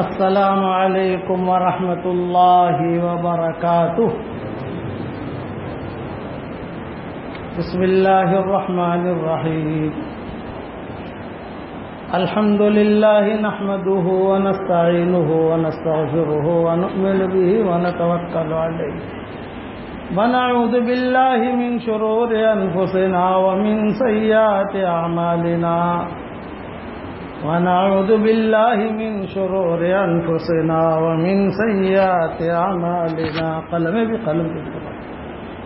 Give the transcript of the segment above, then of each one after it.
السلام عليكم ورحمة الله وبركاته. بسم الله الرحمن الرحيم. الحمد لله نحمده ونستعينه ونستغفره ونؤمن به ونتوكل عليه. ونعوذ بالله من شرور أنفسنا ومن سيئات أعمالنا. ونعوذ بالله من شرور أنفسنا ومن سيئات أعمالنا. قلم بقلم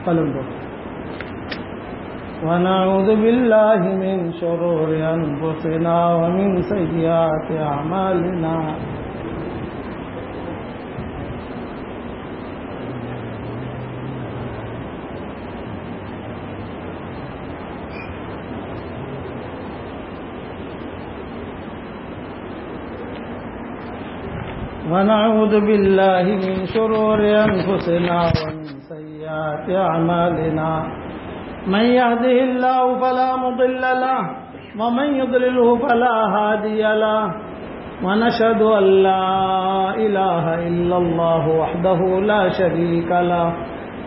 قلم بقلم ونعوذ بالله من شرور أنفسنا ومن سيئات أعمالنا. ونعوذ بالله من شرور أنفسنا ومن سيئات أعمالنا. من يهده الله فلا مضل له، ومن يضلله فلا هادي له. ونشهد أن لا إله إلا الله وحده لا شريك له.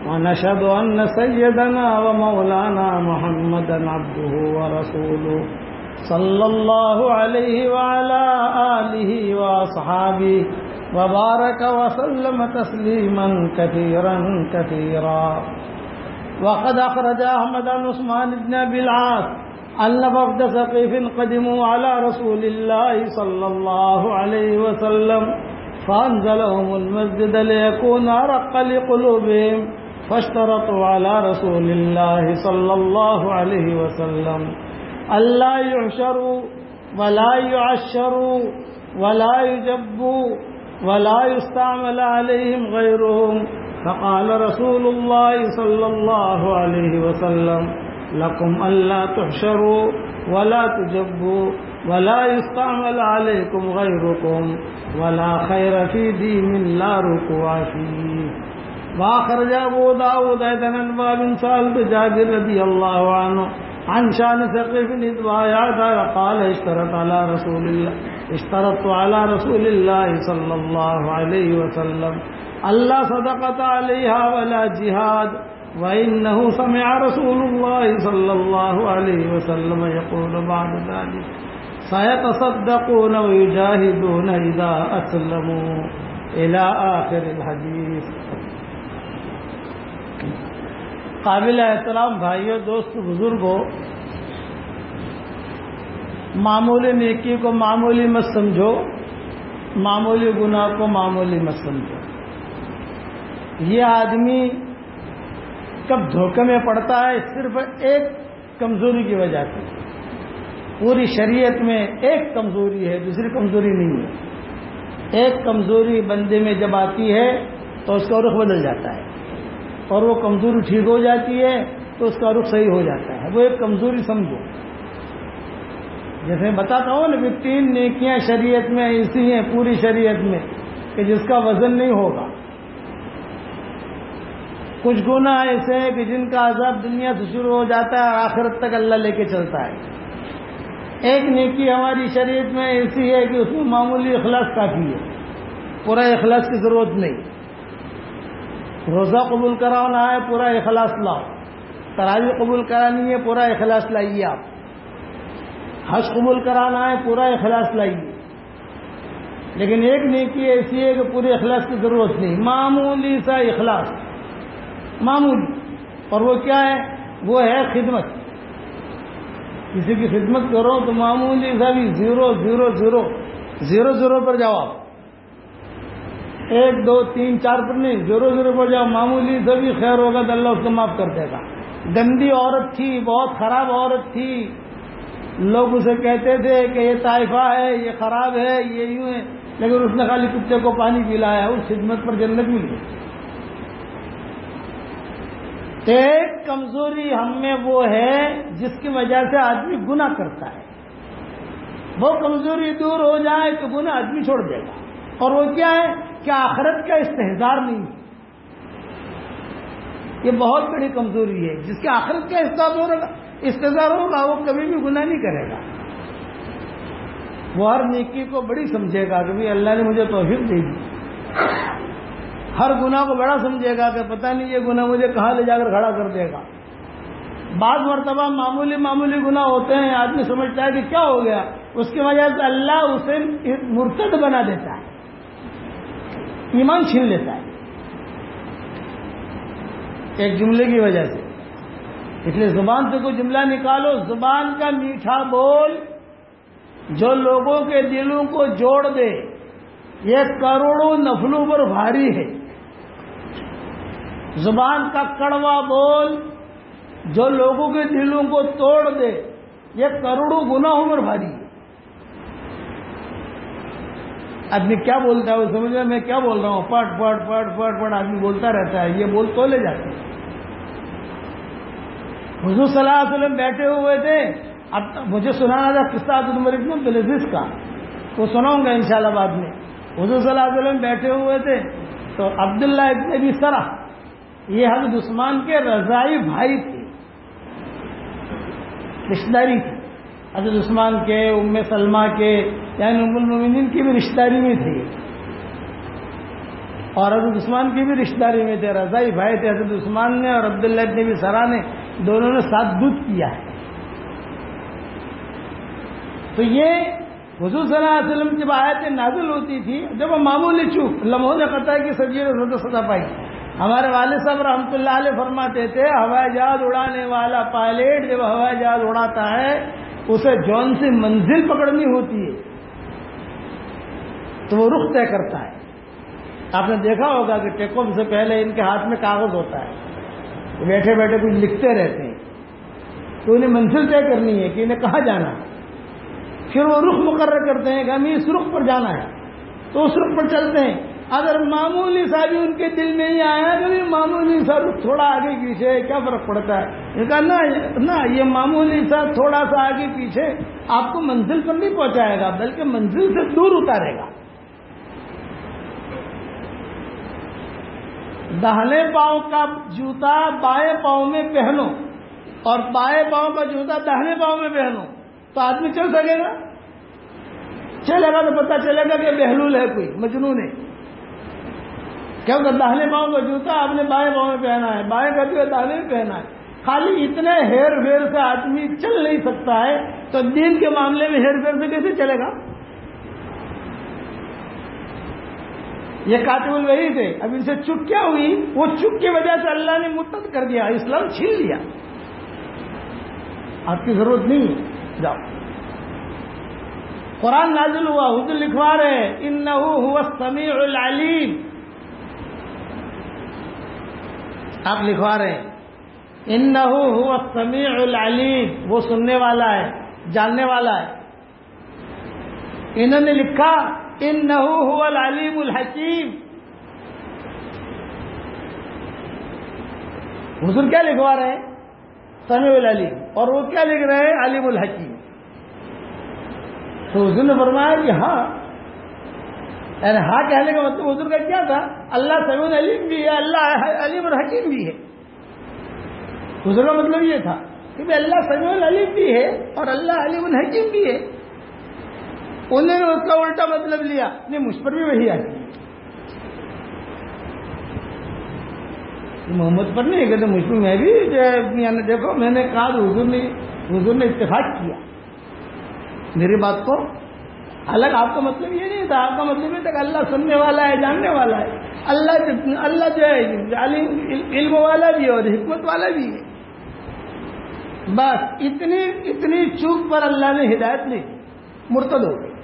ونشهد أن سيدنا ومولانا محمدا عبده ورسوله صلى الله عليه وعلى آله وأصحابه وبارك وسلم تسليما كثيرا كثيرا. وقد أخرج أحمد عن عثمان بن أبي العاص أن وفد ثقيف قدموا على رسول الله صلى الله عليه وسلم فأنزلهم المسجد ليكون أرق لقلوبهم فاشترطوا على رسول الله صلى الله عليه وسلم. ألا يعشروا ولا يعشروا ولا يجبوا ولا يستعمل عليهم غيرهم. فقال رسول الله صلى الله عليه وسلم، لكم ألا تحشروا ولا تجبوا ولا يستعمل عليكم غيركم ولا خير في دين لا ركوع فيه. وآخر أبو داود، أيضا باب سألت جابر رضي الله عنه عن شان ثقيف إذ وقال اشترط على رسول الله، اشترطت على رسول الله صلى الله عليه وسلم. اللہ صدقت علیہا ولا جہاد وإنه سمع رسول الله صلى الله عليه وسلم يقول بعد ذلك، سيتصدقون ويجاهدون إذا أسلموا. إلى آخر الحديث. قابل احترام بھائیوں دوست بزرگوں معمولی نیکی کو معمولی مت سمجھو، معمولی گناہ کو معمولی مت سمجھو۔ یہ آدمی کب دھوکے میں پڑتا ہے؟ صرف ایک کمزوری کی وجہ سے۔ پوری شریعت میں ایک کمزوری ہے، دوسری کمزوری نہیں ہے۔ ایک کمزوری بندے میں جب آتی ہے تو اس کا رخ بدل جاتا ہے۔ اور وہ کمزوری ٹھیک ہو جاتی ہے تو اس کا رخ صحیح ہو جاتا ہے۔ وہ ایک کمزوری سمجھو۔ جیسے بتاتا ہوں نا تین نیکیاں شریعت میں ایسی ہیں، پوری شریعت میں، کہ جس کا وزن نہیں ہوگا۔ کچھ گنا ایسے ہیں کہ جن کا عذاب دنیا سے شروع ہو جاتا ہے اور آخرت تک اللہ لے کے چلتا ہے۔ ایک نیکی ہماری شریعت میں ایسی ہے کہ اس میں معمولی اخلاص کافی ہے۔ پورا اخلاص کی ضرورت نہیں۔ روزہ قبول کرانا ہے پورا اخلاص لاؤ۔ تراوی قبول کرانی ہے، پورا اخلاص لائیے آپ۔ حج قبول کرانا ہے پورا اخلاص لائیے۔ لیکن ایک نیکی ایسی ہے کہ پورے اخلاص کی ضرورت نہیں۔ معمولی سا اخلاص۔ معمولی۔ اور وہ کیا ہے؟ وہ ہے خدمت۔ کسی کی خدمت کرو تو معمولی سا بھی zero zero zero zero zero پر جاؤ آپ۔ ایک، دو، تین، چار پر نہیں، زیرو زیرو پر جاؤ، معمولی سے بھی خیر ہوگا تو اللہ اس کو معاف کر دے گا۔ گندی عورت تھی، بہت خراب عورت تھی۔ لوگ اسے کہتے تھے کہ یہ طائفہ ہے، یہ خراب ہے، یہ یوں ہے، لیکن اس نے خالی کتے کو پانی پلایا، اس خدمت پر جنت مل گئی ایک کمزوری ہم میں وہ ہے جس کی وجہ سے آدمی گنا کرتا ہے۔ وہ کمزوری دور ہو جائے تو گنا آدمی چھوڑ دے گا۔ اور وہ کیا ہے؟ کہ آخرت کا استحدار نہیں۔ یہ بہت بڑی کمزوری ہے۔ جس کے آخرت کا استحصال ہوگا ہوگا وہ کبھی بھی گناہ نہیں کرے گا۔ وہ ہر نیکی کو بڑی سمجھے گا کہ اللہ نے مجھے توفیق دے دی۔ ہر گناہ کو بڑا سمجھے گا کہ پتہ نہیں یہ گناہ مجھے کہاں لے جا کر کھڑا کر دے گا۔ بعض مرتبہ معمولی معمولی گناہ ہوتے ہیں، آدمی سمجھتا ہے کہ کیا ہو گیا؟ اس کی وجہ سے اللہ اسے مرتد بنا دیتا ہے۔ ایمان چھین لیتا ہے۔ ایک جملے کی وجہ سے۔ اس لیے زبان سے کوئی جملہ نکالو، زبان کا میٹھا بول جو لوگوں کے دلوں کو جوڑ دے، یہ کروڑوں نفلوں پر بھاری ہے۔ زبان کا کڑوا بول جو لوگوں کے دلوں کو توڑ دے، یہ کروڑوں گناہوں پر بھاری ہے۔ آدمی کیا بولتا ہے وہ سمجھ رہے میں کیا بول رہا ہوں؟ پٹ پٹ پٹ پٹ پٹ آدمی بولتا رہتا ہے، یہ بول تو لے جاتے حضور صلی اللہ علیہ وسلم بیٹھے ہوئے تھے۔ اب مجھے سنانا تھا قصہ عمر ابن بلزیز کا۔ وہ سناؤں گا انشاءاللہ بعد میں۔ حضور صلی اللہ علیہ وسلم بیٹھے ہوئے تھے۔ تو عبداللہ ابن ابی سرا یہ حضرت عثمان کے رضائی بھائی تھے۔ رشتے داری تھی۔ حضرت عثمان کے، ام سلمہ کے یعنی ام المومنین کی بھی رشتے داری میں تھی اور حضرت عثمان کی بھی رشتے داری میں تھے، رضائی بھائی تھے، حضرت عثمان نے اور عبداللہ ابن ابی سرا نے، دونوں نے ساتھ دودھ کیا ہے۔ تو یہ حضور صلی اللہ علیہ وسلم جب آیتیں نازل ہوتی تھی، جب وہ معمولی چوک لمحوں نے قطع کی سبزی نے سزا پائی۔ ہمارے والد صاحب رحمۃ اللہ علیہ فرماتے تھے، ہوائی جہاز اڑانے والا پائلٹ جب ہوائی جہاز اڑاتا ہے اسے جون سے منزل پکڑنی ہوتی ہے تو وہ رخ طے کرتا ہے۔ آپ نے دیکھا ہوگا کہ ٹیک آف سے پہلے ان کے ہاتھ میں کاغذ ہوتا ہے۔ بیٹھے بیٹھے کچھ لکھتے رہتے ہیں۔ تو انہیں منزل طے کرنی ہے کہ انہیں کہاں جانا پھر وہ رخ مقرر کرتے ہیں کہ ہمیں اس رخ پر جانا ہے۔ تو اس رخ پر چلتے ہیں۔ اگر معمولی سا بھی ان کے دل میں ہی آیا کبھی معمولی سا تھوڑا آگے پیچھے، کیا فرق پڑتا ہے؟ کہا، نہ یہ معمولی سا تھوڑا سا آگے پیچھے آپ کو منزل پر نہیں پہنچائے گا، بلکہ منزل سے دور اتارے گا۔ دہنے پاؤں کا جوتا بائیں پاؤں میں پہنو اور بائیں پاؤں کا جوتا دہنے پاؤں میں پہنو، تو آدمی چل سکے گا؟ چلے گا تو پتا چلے گا کہ بہلول ہے کوئی، مجنون ہے۔ کیونکہ دہنے پاؤں کا جوتا آپ نے بائیں پاؤں میں پہنا ہے، بائیں کا جو دہنے میں پہنا ہے۔ خالی اتنے ہیر فیر سے آدمی چل نہیں سکتا ہے، تو دین کے معاملے میں ہیر فیر سے کیسے چلے گا؟ یہ کاتب وہی تھے اب ان سے چک کیا ہوئی؟ وہ چک کی وجہ سے اللہ نے متد کر دیا، اسلام چھین لیا۔ آپ کی ضرورت نہیں جاؤ۔ قرآن نازل ہوا حضر لکھوا رہے ان سمیع العلیم۔ آپ لکھوا رہے ہیں۔ ان نہ سمیع العلیم وہ سننے والا ہے، جاننے والا ہے۔ انہوں نے لکھا ان نہ العلیم الحکیم۔ حضور کیا لکھوا رہے ہیں؟ سمیع العلیم اور وہ کیا لکھ رہے ہیں؟ علیم الحکیم۔ تو حضور نے فرمایا کہ ہاں یعنی ہاں کہنے کا مطلب حضور کا کیا تھا؟ اللہ سمیع علیم بھی ہے، اللہ علیم الحکیم بھی ہے۔ حضور کا مطلب یہ تھا کہ اللہ سمیع العلیم بھی ہے اور اللہ علیم الحکیم بھی ہے۔ انہوں نے اس کا الٹا مطلب لیا۔ نہیں، مجھ پر بھی وہی آتی محمد پر نہیں، کہتے مجھ میں بھی یعنی دیکھو، میں نے کہا حضور نے حضور نے اتفاق کیا۔ میری بات کو الگ آپ کا مطلب یہ نہیں تھا، آپ کا مطلب یہ تھا کہ اللہ سننے والا ہے، جاننے والا ہے۔ اللہ اللہ جو ہے علم والا بھی ہے اور حکمت والا بھی ہے۔ بس اتنی اتنی چوک پر اللہ نے ہدایت نہیں مرتد ہو گئی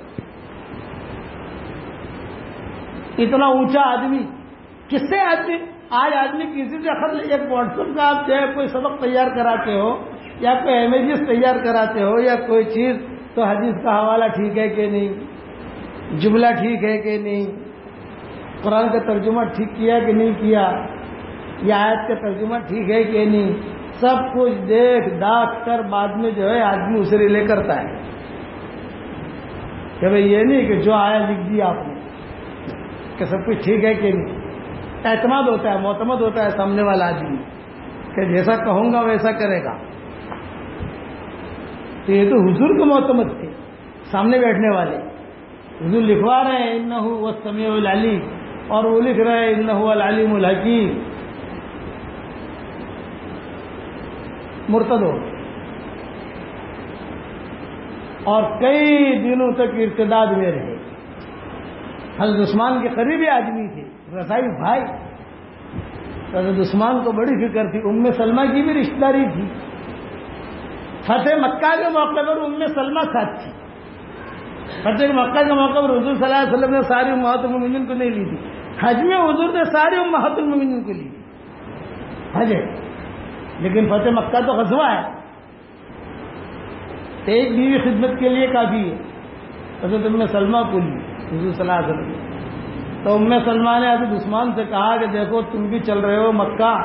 اتنا اونچا آدمی، کس سے آدمی؟ آج آدمی کسی سے خط ایک واٹس ایپ کا آپ جو ہے، کوئی سبق تیار کراتے ہو یا کوئی امیجز تیار کراتے ہو یا کوئی چیز تو حدیث کا حوالہ ٹھیک ہے کہ نہیں؟ جملہ ٹھیک ہے کہ نہیں؟ قرآن کا ترجمہ ٹھیک کیا کہ نہیں کیا؟ یا آیت کا ترجمہ ٹھیک ہے کہ نہیں؟ سب کچھ دیکھ داخ کر بعد میں جو ہے آدمی اسے ریلے کرتا ہے۔ کہ بھائی یہ نہیں کہ جو آیا لکھ دیا آپ نے۔ کہ سب کچھ ٹھیک ہے کہ نہیں؟ اعتماد ہوتا ہے، معتمد ہوتا ہے سامنے والا آدمی۔ کہ جیسا کہوں گا ویسا کرے گا۔ تو یہ تو حضور کے معتمد تھے، سامنے بیٹھنے والے۔ حضور لکھوا رہے ہیں ان وہ سمیع العلی اور وہ لکھ رہے ہیں ان العلیم الحکیم۔ مرتد ہو۔ اور کئی دنوں تک ارتداد میں رہے۔ حضرت عثمان کے قریبی آدمی تھے رسائی بھائی۔ حضرت عثمان کو بڑی فکر تھی، ام سلمہ کی بھی رشتہ داری تھی۔ فتح مکہ کے موقع پر ام سلمہ ساتھ تھی۔ فتح مکہ کے موقع پر حضور صلی اللہ علیہ وسلم نے ساری امہات المین کو نہیں لی تھی۔ حج میں حضور نے ساری امہات المین کو لی حج ہے۔ لیکن فتح مکہ تو غزوہ ہے۔ ایک بیوی خدمت کے لیے کافی ہے۔ حضرت ام سلمہ کو لی حضور صلی اللہ علیہ وسلم تو ام سلمہ نے حضرت عثمان سے کہا کہ دیکھو تم بھی چل رہے ہو مکہ۔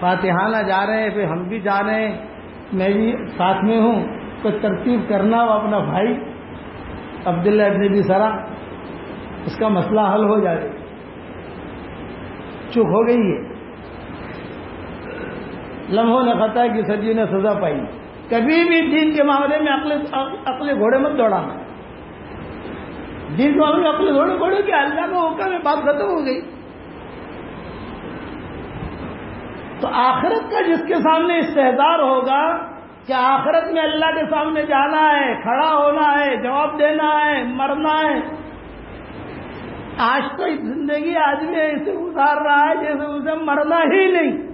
فاتحانہ جا رہے ہیں، پھر ہم بھی جا رہے ہیں۔ میں بھی ساتھ میں ہوں تو ترتیب کرنا وہ اپنا بھائی، عبداللہ ابن بھی سرا، اس کا مسئلہ حل ہو جائے۔ چپ ہو گئی ہے۔ لمحوں نے خطا کہ سجی نے سزا پائی۔ کبھی بھی دین کے معاملے میں اپنے گھوڑے مت دوڑانا۔ دین کے معاملے میں اپنے گھوڑے گھوڑے کے اللہ کو ہو کر بات ختم ہو گئی۔ تو آخرت کا جس کے سامنے استحدار ہوگا کہ آخرت میں اللہ کے سامنے جانا ہے، کھڑا ہونا ہے، جواب دینا ہے، مرنا ہے؟ آج تو زندگی آدمی ایسے گزار رہا ہے جیسے اسے مرنا ہی نہیں۔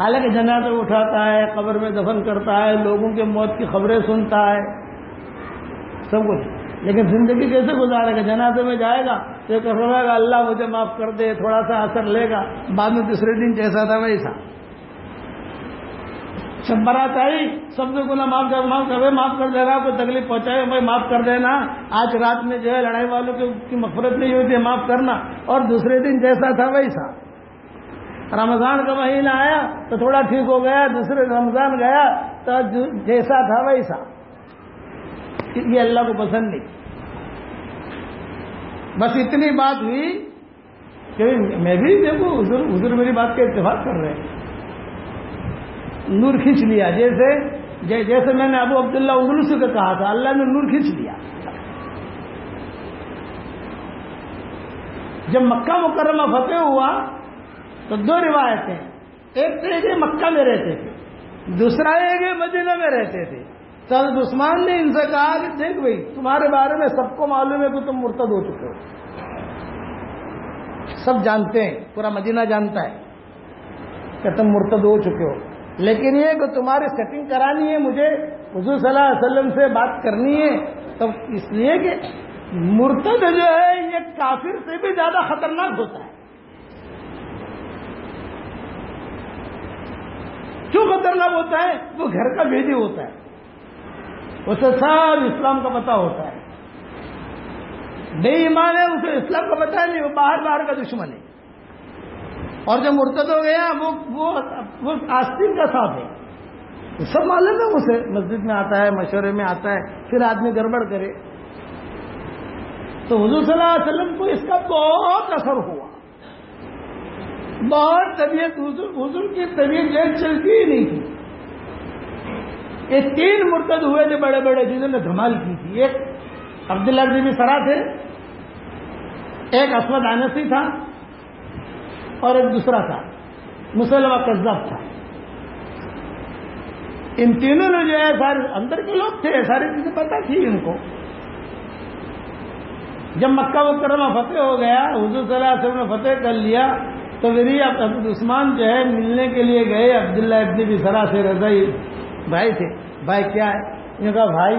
حالانکہ جنازہ اٹھاتا ہے، قبر میں دفن کرتا ہے، لوگوں کے موت کی خبریں سنتا ہے، سب کچھ۔ لیکن زندگی کیسے گزارے گا؟ جنازے میں جائے گا تو گا اللہ مجھے معاف کر دے، تھوڑا سا اثر لے گا۔ بعد میں دوسرے دن جیسا تھا ویسا۔ سب برات آئی سب سے گنا معاف کر معاف کر معاف کر دے رہا کوئی تکلیف پہنچائے بھائی معاف کر دینا۔ آج رات میں جو ہے لڑائی والوں کی مفرت نہیں ہوئی تھی، معاف کرنا۔ اور دوسرے دن جیسا تھا ویسا۔ رمضان کا مہینہ آیا تو تھوڑا ٹھیک ہو گیا، دوسرے رمضان گیا تو جیسا تھا ویسا۔ یہ اللہ کو پسند نہیں۔ بس اتنی بات ہوئی کہ میں بھی دیکھو، حضور حضور میری بات کا اتفاق کر رہے ہیں۔ نور کھینچ لیا، جیسے جیسے میں نے ابو عبداللہ اللہ سے کہا تھا، اللہ نے نور کھینچ لیا۔ جب مکہ مکرمہ فتح ہوا تو دو روایتیں، ایک تو یہ مکہ میں رہتے تھے، دوسرا یہ مدینہ میں رہتے تھے۔ حضرت عثمان نے ان سے کہا کہ دیکھ بھائی، تمہارے بارے میں سب کو معلوم ہے کہ تم مرتد ہو چکے ہو۔ سب جانتے ہیں، پورا مدینہ جانتا ہے کہ تم مرتد ہو چکے ہو۔ لیکن یہ کہ تمہاری سیٹنگ کرانی ہے، مجھے حضور صلی اللہ علیہ وسلم سے بات کرنی ہے۔ تو اس لیے کہ مرتد جو ہے، یہ کافر سے بھی زیادہ خطرناک ہوتا ہے۔ کیوں خطرناک ہوتا ہے؟ وہ گھر کا بھیجی ہوتا ہے۔ اسے سب اسلام کا پتہ ہوتا ہے۔ بے ایمان ہے، اسے اسلام کا پتہ نہیں، وہ باہر باہر کا دشمن ہے۔ اور جو مرتد ہو گیا، وہ وہ آستین کا ساتھ ہے۔ سب معلوم ہے اسے مسجد میں آتا ہے، مشورے میں آتا ہے، پھر آدمی گڑبڑ کرے۔ تو حضور صلی اللہ علیہ وسلم کو اس کا بہت اثر ہوا۔ بہت طبیعت حضور کی طبیعت جیل چلتی ہی نہیں تھی۔ یہ تین مرتد ہوئے تھے بڑے بڑے جنہوں نے دھمال کی تھی۔ ایک عبداللہ جی بھی سرا تھے، ایک اسود آنسی تھا اور ایک دوسرا تھا، مسلمہ کذب تھا۔ ان تینوں نے جو ہے سارے اندر کے لوگ تھے، ساری چیزیں پتہ تھی ان کو۔ جب مکہ مکرمہ فتح ہو گیا، حضور صلی اللہ علیہ وسلم نے فتح کر لیا، تو میری عبد عثمان جو ہے ملنے کے لیے گئے، عبداللہ ابن بھی سرا سے رضائی۔ بھائی تھے، بھائی کیا ہے؟ انہوں نے کہا، بھائی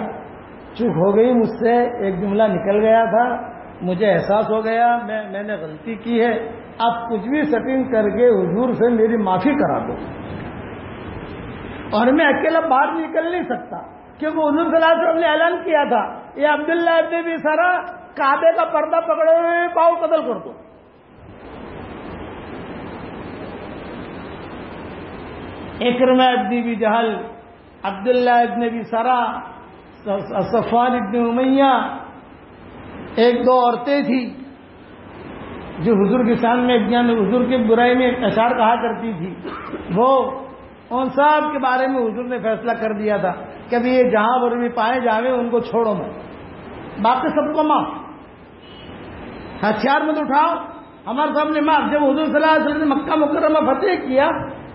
چپ ہو گئی مجھ سے، ایک جملہ نکل گیا تھا، مجھے احساس ہو گیا، میں میں نے غلطی کی ہے، اب کچھ بھی سیٹنگ کر کے حضور سے میری معافی کرا دو۔ اور میں اکیلا باہر نکل نہیں سکتا، کیونکہ حضور صلی اللہ علیہ وسلم نے اعلان کیا تھا یہ عبداللہ ابن بھی سارا کعبے کا پردہ پکڑے ہوئے پاؤ قتل کر دو۔ اکرم ابن بھی جہل عبداللہ ابن بھی سرا صفان ابن امیہ، ایک دو عورتیں تھیں جو حضور یعنی کے سامنے میں حضور کی برائی میں اشار کہا کرتی تھی۔ وہ ان سب کے بارے میں حضور نے فیصلہ کر دیا تھا کہ ابھی یہ جہاں پر بھی پائے جاوے ان کو چھوڑو میں باقی سب کو معاف۔ ہتھیار مت اٹھاؤ۔ ہمارے سامنے معاف۔ جب حضور صلی اللہ علیہ وسلم نے مکہ مکرمہ فتح کیا،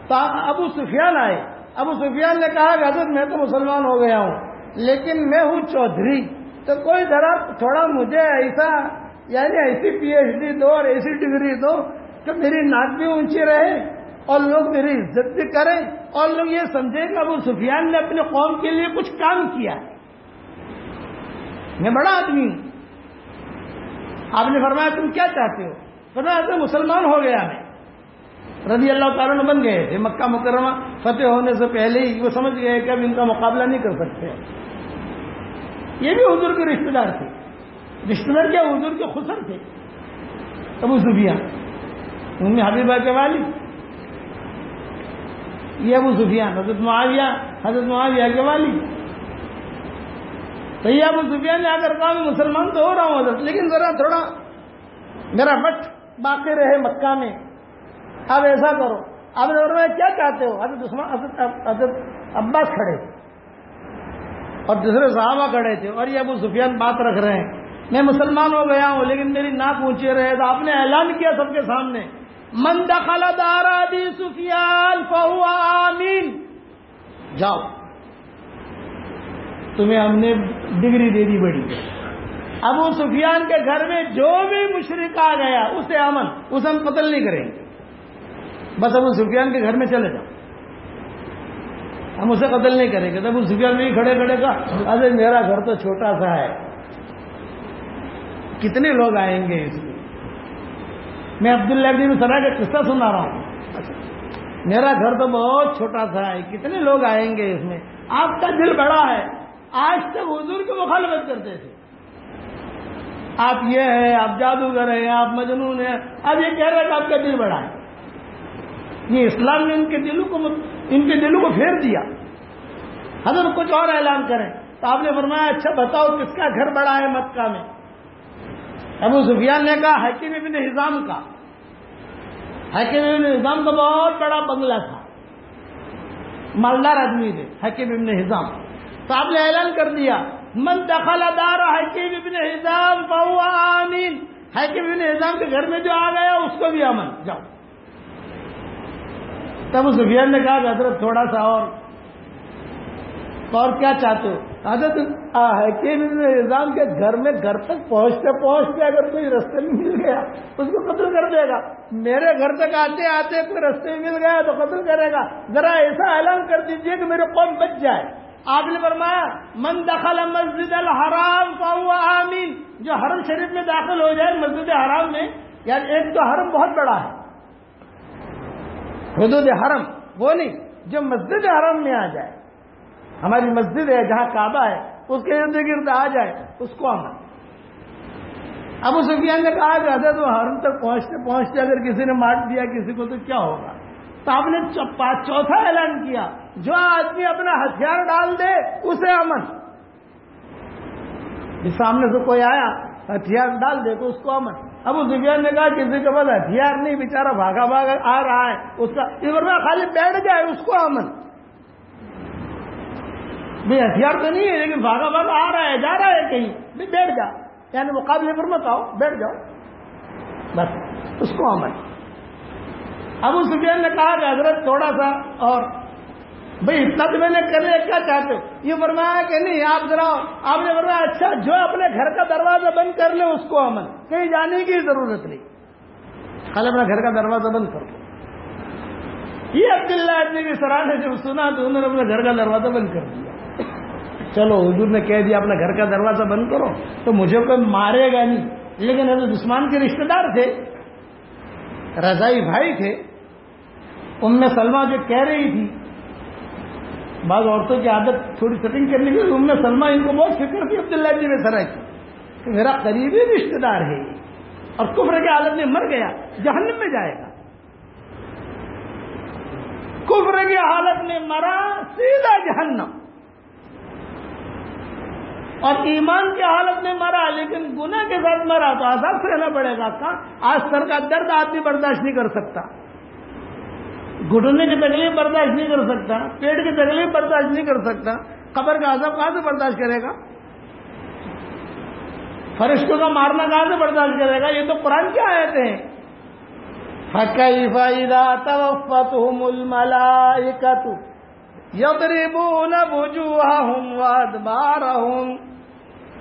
تو ابو سفیان آئے۔ ابو سفیان نے کہا کہ حضرت میں تو مسلمان ہو گیا ہوں، لیکن میں ہوں چودھری۔ تو کوئی ذرا تھوڑا مجھے ایسا یعنی ایسی پی ایچ ڈی دو اور ایسی ڈگری دو کہ میری ناک بھی اونچی رہے اور لوگ میری عزت بھی کریں۔ اور لوگ یہ سمجھیں کہ ابو سفیان نے اپنے قوم کے لیے کچھ کام کیا۔ میں بڑا آدمی ہوں۔ آپ نے فرمایا تم کیا چاہتے ہو؟ فرمایا تو مسلمان ہو گیا میں۔ رضی اللہ تعالیٰ نے بن گئے تھے مکہ مکرمہ فتح ہونے سے پہلے ہی وہ سمجھ گئے کہ اب ان کا مقابلہ نہیں کر سکتے۔ یہ بھی حضور کے رشتے دار تھے۔ رشتے دار کیا؟ حضور کے خسر تھے۔ ابو سفیان، ان میں حبیبہ کے والد۔ یہ ابو سفیان، حضرت معاویہ حضرت معاویہ کے والد۔ تو یہ ابو سفیان نے آ کر کہا میں مسلمان تو ہو رہا ہوں حضرت، لیکن ذرا تھوڑا میرا مٹ باقی رہے مکہ میں۔ اب ایسا کرو۔ اب میں کیا چاہتے ہو؟ حضرت حضرت عباس کھڑے۔ اور دوسرے صحابہ کھڑے تھے۔ اور یہ ابو سفیان بات رکھ رہے ہیں۔ میں مسلمان ہو گیا ہوں، لیکن میری ناک اونچے رہے تو آپ نے اعلان کیا سب کے سامنے۔ من دخل دار ابی سفیان فہو آمین۔ جاؤ۔ تمہیں ہم نے ڈگری دے دی بڑی۔ ابو سفیان کے گھر میں جو بھی مشرق آ گیا، اسے امن، اسے ہم قتل نہیں کریں گے۔ بس ابو سفیان کے گھر میں چلے جاؤ۔ ہم اسے قتل نہیں کریں گے۔ تو ابو سفیان میں کھڑے کھڑے کا، ارے میرا گھر تو چھوٹا سا ہے۔ کتنے لوگ آئیں گے اس میں؟ میں عبداللہ بن سرا کا قصہ سنا رہا ہوں۔ میرا گھر تو بہت چھوٹا سا ہے۔ کتنے لوگ آئیں گے اس میں؟ آپ کا دل بڑا ہے۔ آج تک حضور کی مخالفت کرتے تھے۔ آپ یہ ہے آپ جادوگر ہیں، آپ مجنون ہیں۔ اب یہ کہہ رہے کہ آپ کا دل بڑا ہے۔ یہ اسلام نے ان کے دلوں کو ان کے دلوں کو پھیر دیا۔ حضرت کچھ اور اعلان کریں۔ تو آپ نے فرمایا اچھا بتاؤ، کس کا گھر بڑا ہے مکہ میں؟ ابو سفیان نے کہا، حکیم ابن نظام کا۔ حکیم ابن نظام کا بہت بڑا بنگلہ تھا۔ مالدار آدمی تھے، حکیم ابن نظام تو آپ نے اعلان کر دیا، من دخل دار حکیم ابن حزام فهو آمین۔ حکیم ابن حزام کے گھر میں جو آ گیا، اس کو بھی امن جاؤ۔ تب اس سفیان نے کہا، حضرت تھوڑا سا اور اور کیا چاہتے ہو؟ حضرت حکیم نظام کے گھر میں گھر تک پہنچتے پہنچتے اگر کوئی رستے میں مل گیا، اس کو قتل کر دے گا۔ میرے گھر تک آتے آتے کوئی رستے میں مل گیا تو قتل کرے گا۔ ذرا ایسا اعلان کر دیجیے کہ میرے قوم بچ جائے۔ آپ نے فرمایا، من دخل مسجد الحرام فهو آمین. جو حرم شریف میں داخل ہو جائے، مسجد حرام میں یار ایک تو حرم بہت بڑا ہے۔ حدود حرم، وہ نہیں، جو مسجد حرم میں آ جائے۔ ہماری مسجد ہے، جہاں کعبہ ہے، اس کے ارد گرد آ جائے، اس کو امن ابو سفیان نے کہا کہ حضرت وہ حرم تک پہنچتے پہنچتے اگر کسی نے مار دیا، کسی کو تو کیا ہوگا؟ تو آپ نے چوتھا اعلان کیا، جو آدمی اپنا ہتھیار ڈال دے، اسے امن۔ جس سامنے سے کوئی آیا، ہتھیار ڈال دے تو اس کو امن۔ ابو سفیان نے کہا کسی کے پاس ہتھیار نہیں بےچارا بھاگا بھاگا آ رہا ہے۔ اس کا میں خالی بیٹھ جائے اس کو امن۔ بھائی، ہتھیار تو نہیں ہے، لیکن بھاگا بھاگا آ رہا ہے، جا رہا ہے کہیں۔ بھی بیٹھ جا۔ یعنی مقابلے پر مت آؤ، بیٹھ جاؤ۔ بس، اس کو امن۔ ابو سفیان نے کہا کہ حضرت تھوڑا سا اور بھائی، اتنا تو میں نے کر لیا کیا چاہتے ہو یہ فرمایا کہ نہیں، آپ ذرا، آپ نے فرمایا اچھا جو اپنے گھر کا دروازہ بند کر لے، اس کو امن۔ کہیں جانے کی ضرورت نہیں۔ کل اپنا گھر کا دروازہ بند کر لو یہ عبداللہ آدمی کی سراہ نے جب سنا تو انہوں نے اپنے گھر کا دروازہ بند کر دیا۔ چلو، حضور نے کہہ دیا، اپنا گھر کا دروازہ بند کرو، تو مجھے کوئی مارے گا نہیں۔ لیکن حضرت عثمان کے رشتے دار تھے، رضائی بھائی تھے، ان میں سلما جو کہہ رہی تھی بعض عورتوں کی عادت تھوڑی سیٹنگ کرنے کی ان میں سلما ان کو بہت فکر تھی، عبداللہ جی میں سرا کی کہ میرا قریبی رشتے دار ہے اور کفر کی حالت میں مر گیا، جہنم میں جائے گا۔ کفر کی حالت میں مرا، سیدھا جہنم۔ اور ایمان کی حالت میں مرا، لیکن گناہ کے ساتھ مرا، تو آزاد رہنا پڑے گا۔ آج سر کا درد آدمی برداشت نہیں کر سکتا۔ گھٹنے کی تکلیف برداشت نہیں کر سکتا، پیٹ کی تکلیف برداشت نہیں کر سکتا، قبر کا عذاب کہاں سے برداشت کرے گا؟ فرشتوں کا مارنا کہاں سے برداشت کرے گا؟ یہ تو قرآن کیا آئے ہیں۔ فَكَيْفَ إِذَا تَوَفَّتْهُمُ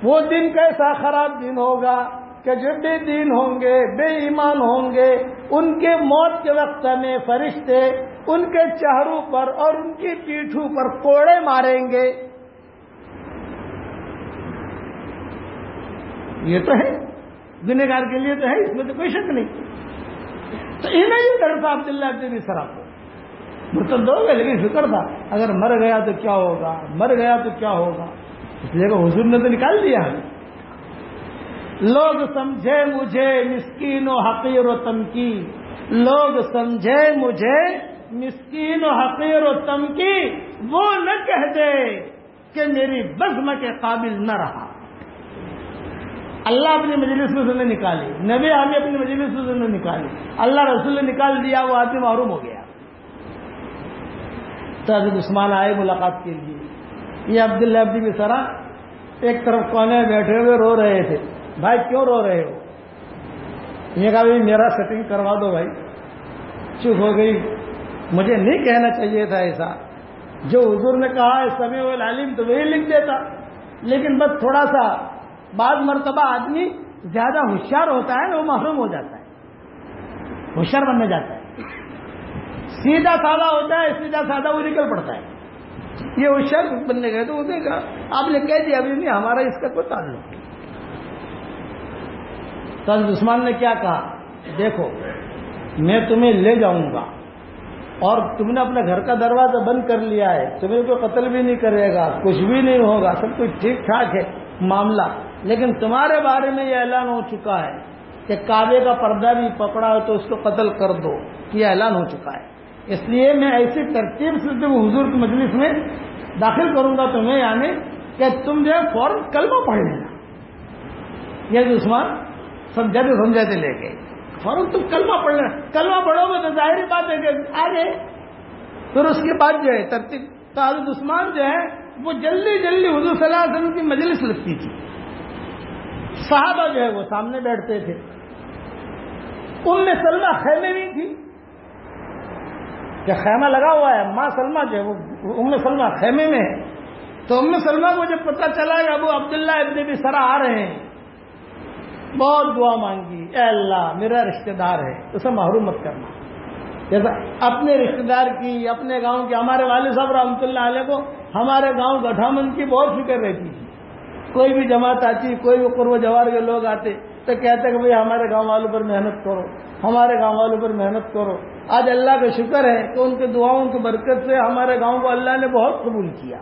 وہ دن کیسا خراب دن ہوگا؟ کہ جو بے دین ہوں گے، بے ایمان ہوں گے، ان کے موت کے وقت میں فرشتے ان کے چہروں پر اور ان کی پیٹھوں پر کوڑے ماریں گے۔ یہ تو ہے۔ گنےگار کے لیے تو ہے، اس میں تو کوئی شک نہیں۔ تو انہیں یہ ڈر تھا عبداللہ ابن سرا کو۔ مرتد ہو گئے، لیکن فکر تھا۔ اگر مر گیا تو کیا ہوگا؟ مر گیا تو کیا ہوگا؟ اس لیے کہ حضور نے تو نکال دیا۔ ہمیں لوگ سمجھے مجھے مسکین و حقیر و تمکی لوگ سمجھے مجھے مسکین و حقیر و تمکی وہ نہ کہہ دے کہ میری بزم کے قابل نہ رہا۔ اللہ اپنی مجلس میں سے نکالی۔ نبی آمی اپنی مجلس میں سے نکالی۔ اللہ رسول نے نکال دیا، وہ آدمی معروم ہو گیا۔ تو حضرت عثمان آئے، ملاقات کے لیے یہ عبداللہ ابدی بھی سرا ایک طرف کونے بیٹھے ہوئے رو رہے تھے۔ بھائی کیوں رو رہے ہو؟ یہ کہا بھائی میرا سیٹنگ کروا دو بھائی۔ چپ ہو گئی۔ مجھے نہیں کہنا چاہیے تھا ایسا۔ جو حضور نے کہا ہے سمی العلیم تو وہی لکھ دیتا۔ لیکن بس تھوڑا سا بعض مرتبہ آدمی زیادہ ہوشیار ہوتا ہے، وہ محروم ہو جاتا ہے۔ ہوشیار بننے جاتا ہے۔ سیدھا سادہ ہوتا ہے، سیدھا سادہ وہ نکل پڑتا ہے۔ یہ ہوشیار بننے گئے تو وہ کہا آپ نے کہہ دیا ابھی نہیں، ہمارا اس کا کوئی تعلق تو عثمان نے کیا کہا؟ دیکھو، میں تمہیں لے جاؤں گا اور تم نے اپنے گھر کا دروازہ بند کر لیا ہے، تمہیں کوئی قتل بھی نہیں کرے گا، کچھ بھی نہیں ہوگا، سب کچھ ٹھیک ٹھاک ہے، معاملہ۔ لیکن تمہارے بارے میں یہ اعلان ہو چکا ہے کہ کعبے کا پردہ بھی پکڑا ہو تو اس کو قتل کر دو۔ یہ اعلان ہو چکا ہے۔ اس لیے میں ایسی ترتیب سے جب حضور کی مجلس میں داخل کروں گا تمہیں یعنی کہ تم جو ہے فوراً کلمہ پڑھ لینا۔ یہ عثمان سمجھاتے سمجھاتے لے گئے فوراً تم کلمہ پڑھ لینا کلمہ پڑھو گے تو ظاہری بات ہے کہ آگے۔ پھر اس کے بعد جو ہے، ترتیب تو عثمان جو ہے، وہ جلدی جلدی حضور صلی اللہ علیہ وسلم کی مجلس لگتی تھی۔ صحابہ جو ہے وہ سامنے بیٹھتے تھے۔ ان میں سلمہ خیمے بھی تھی۔ کہ خیمہ لگا ہوا ہے، ماں سلمہ جو ہے، وہ ام سلمہ خیمے میں ہے۔ تو ام سلمہ کو جب پتہ چلا کہ ابو عبداللہ ابن بھی سرا آ رہے ہیں بہت دعا مانگی، اے اللہ، میرا رشتہ دار ہے اسے محروم مت کرنا۔ جیسا اپنے رشتہ دار کی، اپنے گاؤں کی، ہمارے والد صاحب رحمۃ اللہ علیہ کو ہمارے گاؤں گٹھامن کی بہت فکر رہتی تھی۔ کوئی بھی جماعت آتی، کوئی بھی قرب جوار کے لوگ آتے، تو کہتے کہ بھائی ہمارے گاؤں والوں پر محنت کرو، ہمارے گاؤں والوں پر محنت کرو۔ آج اللہ کا شکر ہے کہ ان کے دعاؤں کی برکت سے ہمارے گاؤں کو اللہ نے بہت قبول کیا۔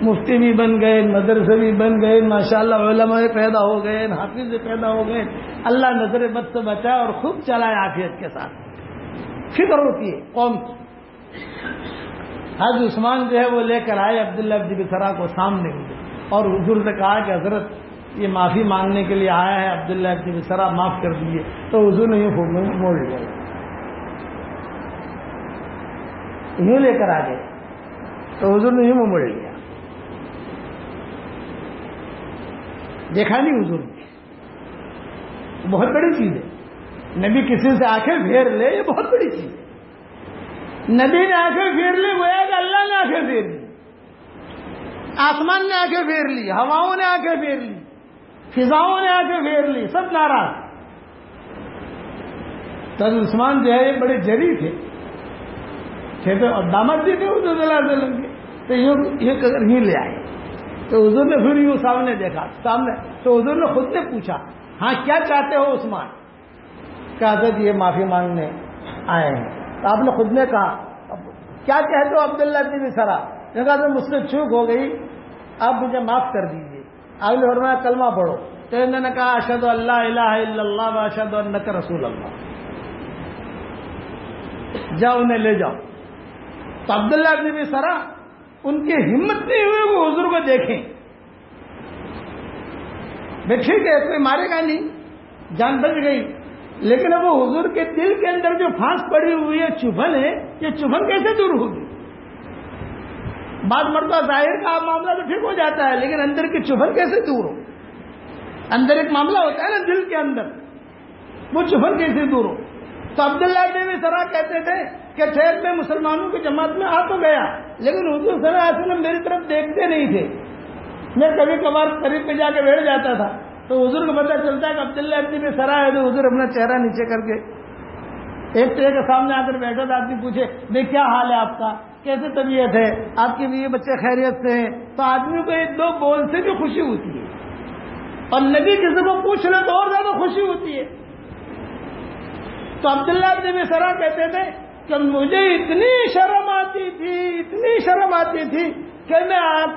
مفتی بھی بن گئے، مدرسے بھی بن گئے ماشاء اللہ علماء پیدا ہو گئے، حافظ پیدا ہو گئے۔ اللہ نظر بد سے بچائے اور خوب چلائے آفیت کے ساتھ۔ فکر ہوتی ہے، قوم کی۔ حضرت عثمان جو ہے وہ لے کر آئے، عبداللہ عبد السرا کو سامنے۔ اور حضور نے کہا کہ حضرت، یہ معافی مانگنے کے لیے آیا ہے، عبداللہ ابن سرا معاف کر دیجیے تو حضور نے یہ موڑ لیا۔ یوں لے کر آ گئے۔ تو حضور نے یوں موڑ لیا۔ دیکھا نہیں حضور نے۔ بہت بڑی چیز ہے۔ نبی کسی سے آنکھیں پھیر لے، یہ بہت بڑی چیز ہے۔ نبی نے آنکھیں پھیر لی وہ اللہ نے آنکھیں پھیر لی۔ آسمان نے آنکھیں پھیر لی، ہواؤں نے آنکھیں پھیر لی، فضاؤں نے آنکھیں پھیر لی، سب ناراض۔ تب عثمان جو ہے، یہ بڑے جری تھے۔ تھے تو دامد بھی تھے حضور اللہ علیہ وسلم کے۔ تو یہ لے آئے۔ تو حضور نے پھر یوں سامنے دیکھا، سامنے، تو حضور نے خود سے پوچھا ہاں کیا چاہتے ہو عثمان؟ کیا حضرت، یہ معافی مانگنے آئے ہیں۔ تو آپ نے خود نے کہا، کیا کہتے ہو عبداللہ جی سرا جگہ سے مجھ سے چوک ہو گئی، آپ مجھے معاف کر دیجیے اگلے فرمایا، کلمہ پڑھو۔ تو انہوں نے کہا اشد اللہ الہ الا اللہ اشد النک رسول اللہ۔ جاؤ، انہیں لے جاؤ۔ تو عبداللہ ابن بھی سرا ان کی ہمت نہیں ہوئی وہ حضور کو دیکھیں۔ ٹھیک ہے کوئی مارے گا نہیں، جان بچ گئی۔ لیکن اب وہ حضور کے دل کے اندر جو پھانس پڑی ہوئی ہے، چبھن ہے، یہ چبھن کیسے دور ہوگی؟ بعض مرتبہ ظاہر کا معاملہ تو ٹھیک ہو جاتا ہے، لیکن اندر کی چبھن کیسے دور ہو؟ اندر ایک معاملہ ہوتا ہے نا، دل کے اندر۔ وہ چبھن کیسے دور ہو؟ تو عبداللہ ابن سرا کہتے تھے کہ ٹھہر میں مسلمانوں کی جماعت میں آ تو گیا، لیکن حضور صلی اللہ علیہ وسلم میری طرف دیکھتے نہیں تھے۔ میں کبھی کبھار قریب پہ جا کے بیٹھ جاتا تھا۔ تو حضور کو پتہ چلتا ہے کہ عبداللہ ابن میں سرا ہے تو حضور اپنا چہرہ نیچے کر کے ایک طرح کے سامنے آ کر بیٹھا تھا۔ آدمی پوچھے بھائی کیا حال ہے آپ کا؟ کیسے طبیعت ہے؟ آپ کے بیوی بچے خیریت سے ہیں؟ تو آدمی کو ایک دو بول سے بھی خوشی ہوتی ہے۔ اور نبی کسی کو پوچھ لے تو اور زیادہ خوشی ہوتی ہے۔ تو عبداللہ ابن سرا کہتے تھے کہ مجھے اتنی شرم آتی تھی، اتنی شرم آتی تھی کہ میں آپ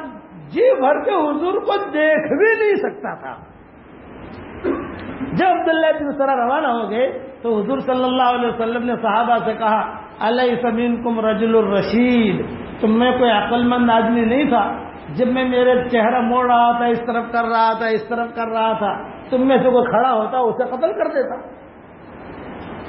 جی بھر کے حضور کو دیکھ بھی نہیں سکتا تھا۔ جب عبداللہ بن سرا روانہ ہو گئے تو حضور صلی اللہ علیہ وسلم نے صحابہ سے کہا علیہ سمین کم رجل الرشید تم میں کوئی عقل مند آدمی نہیں تھا۔ جب میں میرے چہرہ موڑ رہا تھا، اس طرف کر رہا تھا، اس طرف کر رہا تھا، تم میں سے کوئی کھڑا ہوتا، اسے قتل کر دیتا۔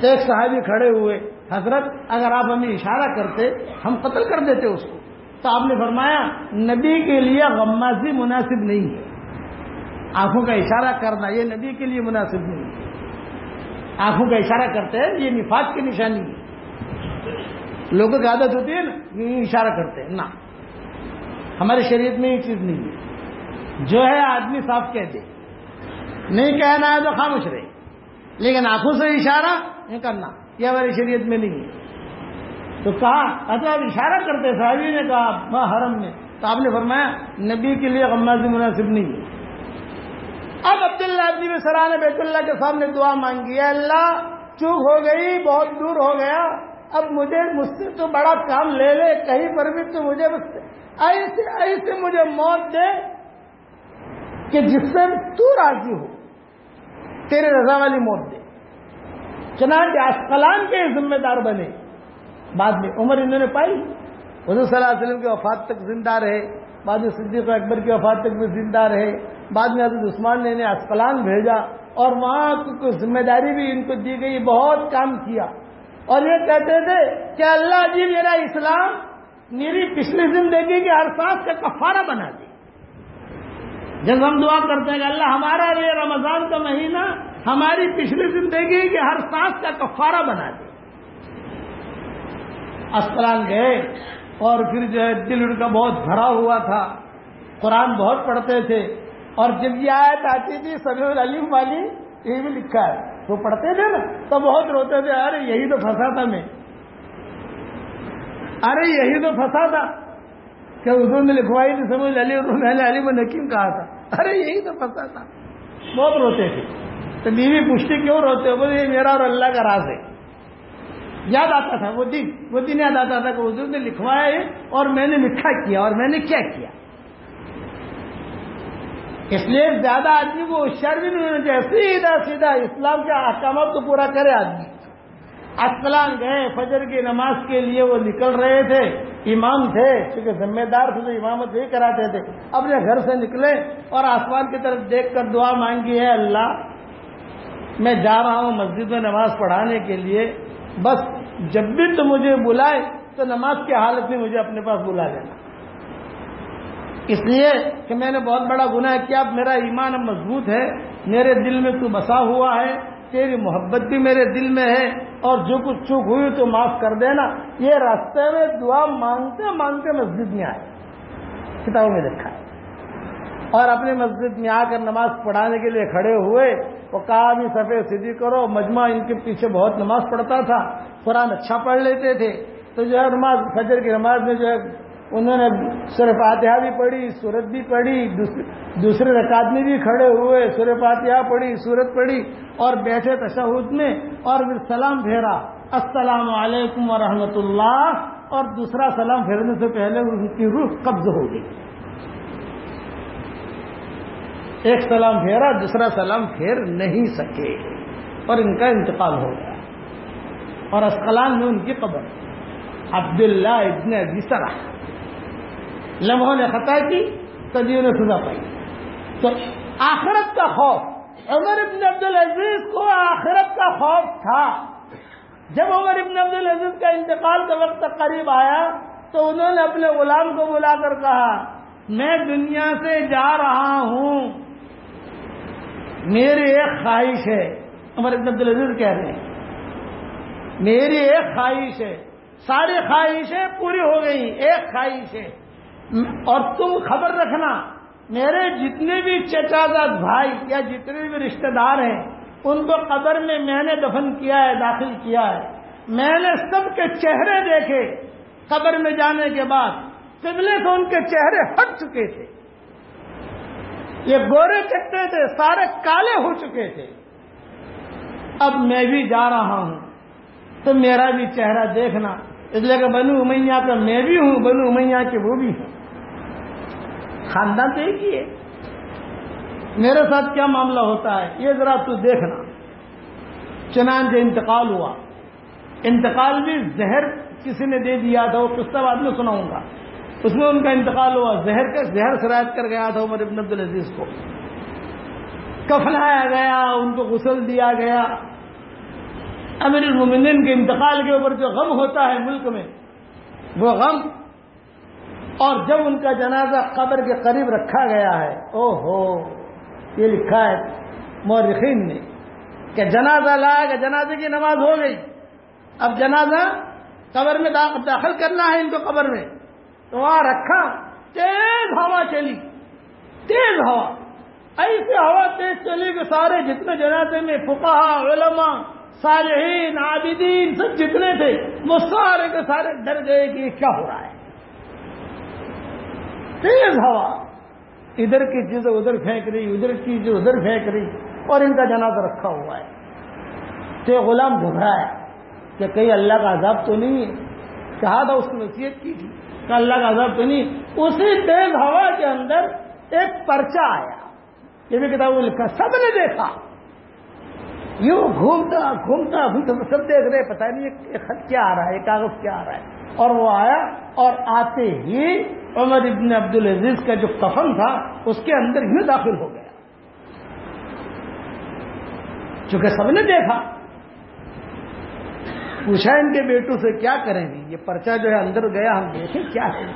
ایک صحابی کھڑے ہوئے، حضرت اگر آپ ہمیں اشارہ کرتے، ہم قتل کر دیتے اس کو۔ تو آپ نے فرمایا، نبی کے لیے غمازی مناسب نہیں ہے۔ آنکھوں کا اشارہ کرنا، یہ نبی کے لیے مناسب نہیں ہے۔ آنکھوں کا اشارہ کرتے ہیں، یہ نفاذ کی نشانی ہے۔ لوگوں کی عادت ہوتی ہے نا یہ اشارہ کرتے ہیں۔ نہ ہماری شریعت میں یہ چیز نہیں ہے۔ جو ہے، آدمی صاف کہہ دے۔ نہیں کہنا ہے تو خاموش رہے۔ لیکن آنکھوں سے اشارہ نہیں کرنا، یہ ہماری شریعت میں نہیں ہے۔ تو کہا اچھا آپ اشارہ کرتے صحابی نے کہا حرم میں۔ تو آپ نے فرمایا، نبی کے لیے غمازی مناسب نہیں ہے۔ اب عبداللہ ابنی میں سرا نے بیت اللہ کے سامنے دعا مانگی ہے اللہ، چوک ہو گئی، بہت دور ہو گیا، اب مجھے، مجھ سے تو بڑا کام لے لے، کہیں پر بھی تو مجھے ایسے ایسے مجھے موت دے کہ جس سے تو راضی ہو، تیرے رضا والی موت دے۔ چنانچہ اسقلان کے ذمہ دار بنے۔ بعد میں عمر انہوں نے پائی۔ حضور صلی اللہ علیہ وسلم کی وفات تک زندہ رہے۔ بعد میں صدیق اکبر کی وفات تک بھی زندہ رہے۔ بعد میں حضرت عثمان نے انہیں اسقلان بھیجا۔ اور وہاں کی ذمہ داری بھی ان کو دی گئی، بہت کام کیا۔ اور یہ کہتے تھے کہ اللہ جی میرا اسلام میری پچھلی زندگی کے ہر سانس کا کفارہ بنا دی جب ہم دعا کرتے ہیں کہ اللہ ہمارا یہ رمضان کا مہینہ ہماری پچھلی زندگی کے ہر سانس کا کفارہ بنا دے۔ اسپلان گئے اور پھر جو ہے دل ان کا بہت بھرا ہوا تھا۔ قرآن بہت پڑھتے تھے اور جب یہ آیت آتی تھی سبھی العلیم والی، یہ بھی لکھا ہے۔ وہ پڑھتے تھے نا، تو بہت روتے تھے، ارے یہی تو پھنسا تھا میں۔ ارے یہی تو پھنسا تھا۔ کہ اردو میں لکھوائی تھی، سمجھ علی علی علی میں نکیم کہا تھا۔ ارے، یہی تو پھنسا تھا۔ بہت روتے تھے۔ تو بیوی پوچھتی، کیوں روتے ہو؟ بولے، یہ میرا اور اللہ کا راز ہے۔ یاد آتا تھا وہ دن۔ وہ دن یاد آتا تھا کہ حضور نے لکھوایا ہے اور میں نے لکھا کیا اور میں نے کیا کیا۔ اس لیے زیادہ آدمی کو ہوشیار بھی نہیں ہونا چاہیے سیدھا سیدھا اسلام کے احکامات کو پورا کرے آدمی۔ اسلام گئے، فجر کی نماز کے لیے وہ نکل رہے تھے۔ امام تھے کیونکہ ذمہ دار تھے تو امامت یہی کراتے تھے۔ اپنے گھر سے نکلے اور آسمان کی طرف دیکھ کر دعا مانگی ہے اللہ، میں جا رہا ہوں مسجد میں نماز پڑھانے کے لیے۔ بس جب بھی تو مجھے بلائے تو نماز کی حالت میں مجھے اپنے پاس بلا لینا۔ اس لیے کہ میں نے بہت بڑا گناہ کیا، اب میرا ایمان اب مضبوط ہے، میرے دل میں تو بسا ہوا ہے۔ تیری محبت بھی میرے دل میں ہے اور جو کچھ چوک ہوئی تو معاف کر دینا۔ یہ راستے میں دعا مانگتے مانگتے مسجد میں آئے۔ کتابوں میں دیکھا ہے۔ اور اپنی مسجد میں آ کر نماز پڑھانے کے لیے کھڑے ہوئے، وہ کہا بھی سفید سیدھی کرو، مجمع ان کے پیچھے بہت نماز پڑھتا تھا، قرآن اچھا پڑھ لیتے تھے۔ تو جو ہے نماز، فجر کی نماز میں جو ہے انہوں نے سور فاتحہ بھی پڑھی، سورت بھی پڑھی دوسرے رکعت میں بھی کھڑے ہوئے سور فاتحہ پڑھی، سورت پڑھی، اور بیٹھے تشہد میں، اور پھر سلام پھیرا، السلام علیکم ورحمۃ اللہ اور دوسرا سلام پھیرنے سے پہلے ان کی روح قبض ہو گئی۔ ایک سلام پھیرا، دوسرا سلام پھیر نہیں سکے، اور ان کا انتقال ہو گیا۔ اور اسقلان میں ان کی قبر، عبداللہ ابن ابی سرا لمحوں نے خطا کی صدیوں نے سزا پائی۔ تو آخرت کا خوف، عمر ابن عبد العزیز کو آخرت کا خوف تھا۔ جب عمر ابن عبد العزیز کا انتقال کا وقت قریب آیا تو انہوں نے اپنے غلام کو بلا کر کہا، میں دنیا سے جا رہا ہوں۔ میری ایک خواہش ہے، عمر ابن عبد العزیز کہہ رہے ہیں۔ میری ایک خواہش ہے، ساری خواہشیں پوری ہو گئی ایک خواہش ہے۔ اور تم خبر رکھنا، میرے جتنے بھی چچازاد بھائی یا جتنے بھی رشتہ دار ہیں، ان کو قبر میں میں نے دفن کیا ہے، داخل کیا ہے۔ میں نے سب کے چہرے دیکھے قبر میں جانے کے بعد۔ قبلے سے ان کے چہرے ہٹ چکے تھے۔ یہ گورے چکتے تھے، سارے کالے ہو چکے تھے۔ اب میں بھی جا رہا ہوں، تو میرا بھی چہرہ دیکھنا۔ اس لیے کہ بنو امیہ کا میں بھی ہوں، بنو امیہ کے وہ بھی ہوں۔ خاندان تو ایک ہی ہے۔ میرے ساتھ کیا معاملہ ہوتا ہے؟ یہ ذرا تو دیکھنا۔ چنانچہ انتقال ہوا۔ انتقال بھی زہر کسی نے دے دیا تھا، وہ قصہ بعد میں سناؤں گا۔ اس میں ان کا انتقال ہوا۔ زہر کا زہر سرایت کر گیا تھا عمر ابن عبد العزیز کو۔ کفنایا گیا، ان کو غسل دیا گیا۔ امیر المومنین کے انتقال کے اوپر جو غم ہوتا ہے ملک میں، وہ غم اور جب ان کا جنازہ قبر کے قریب رکھا گیا ہے او ہو یہ لکھا ہے مورخین نے کہ جنازہ لایا کہ جنازے کی نماز ہو گئی۔ اب جنازہ قبر میں داخل کرنا ہے ان کو قبر میں۔ تو وہاں رکھا، تیز ہوا چلی۔ تیز ہوا۔ ایسی ہوا تیز چلی کہ سارے جتنے جنازے میں فکا علماء، صالحین، عابدین، سب جتنے تھے، وہ سارے کے سارے ڈر گئے کہ یہ کیا ہو رہا ہے؟ تیز ہوا۔ ادھر کی چیزیں ادھر پھینک رہی، ادھر کی چیزیں ادھر پھینک رہی، اور ان کا جنازہ رکھا ہوا ہے۔ تو غلام گھبرایا کہ کہیں اللہ کا عذاب تو نہیں ہے۔ کہا تھا اس کی نصیحت کی تھی کہ اللہ کا عذاب تو نہیں۔ اسی تیز ہوا کے اندر ایک پرچہ آیا۔ یہ بھی کتاب لکھا سب نے دیکھا۔ یوں گھومتا گھومتا گھومتا سب دیکھ رہے، پتہ نہیں یہ خط کیا آ رہا ہے، یہ کاغذ کیا آ رہا ہے۔ اور وہ آیا اور آتے ہی عمر ابن عبد العزیز کا جو کفن تھا، اس کے اندر ہی داخل ہو گیا۔ چونکہ سب نے دیکھا۔ پوچھا ان کے بیٹوں سے، کیا کریں گے؟ یہ پرچہ جو ہے اندر گیا، ہم دیکھیں کیا ہے۔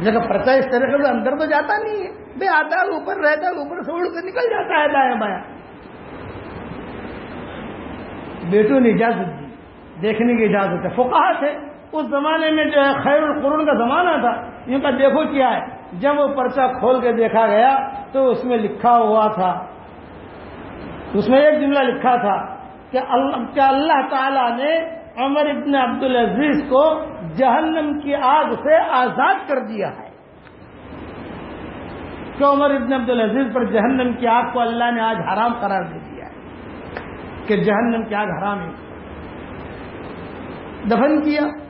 جگہ پرچہ اس طرح سے اندر تو جاتا نہیں ہے۔ بے آتا ہے اوپر رہتا ہے اوپر سے اڑ کے نکل جاتا ہے دایا بایا بیٹوں نے اجازت دی۔ دیکھنے کی اجازت ہے۔ فکا تھے۔ اس زمانے میں جو ہے خیر القرون کا زمانہ تھا ان کا دیکھو کیا ہے، جب وہ پرچہ کھول کے دیکھا گیا تو اس میں لکھا ہوا تھا، اس میں ایک جملہ لکھا تھا کہ اللہ اللہ تعالی نے عمر ابن عبد العزیز کو جہنم کی آگ سے آزاد کر دیا ہے۔ کہ عمر ابن عبد العزیز پر جہنم کی آگ کو اللہ نے آج حرام قرار دے دیا ہے، کہ جہنم کی آگ حرام ہے۔ دفن کیا۔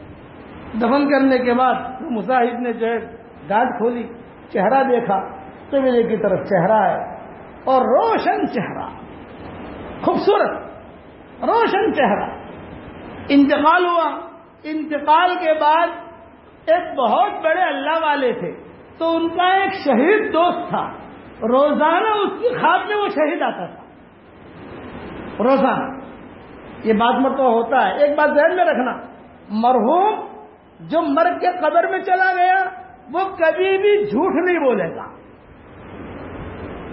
دفن کرنے کے بعد مصاحب نے جو ہے گاٹ کھولی، چہرہ دیکھا تو میرے کی طرف چہرہ ہے اور روشن چہرہ، خوبصورت، روشن چہرہ۔ انتقال ہوا۔ انتقال کے بعد ایک بہت بڑے اللہ والے تھے۔ تو ان کا ایک شہید دوست تھا۔ روزانہ اس کی خواب میں وہ شہید آتا تھا۔ روزانہ۔ یہ بات مرتبہ ہوتا ہے۔ ایک بات ذہن میں رکھنا۔ مرحوم جو مرگ کے قبر میں چلا گیا، وہ کبھی بھی جھوٹ نہیں بولے گا۔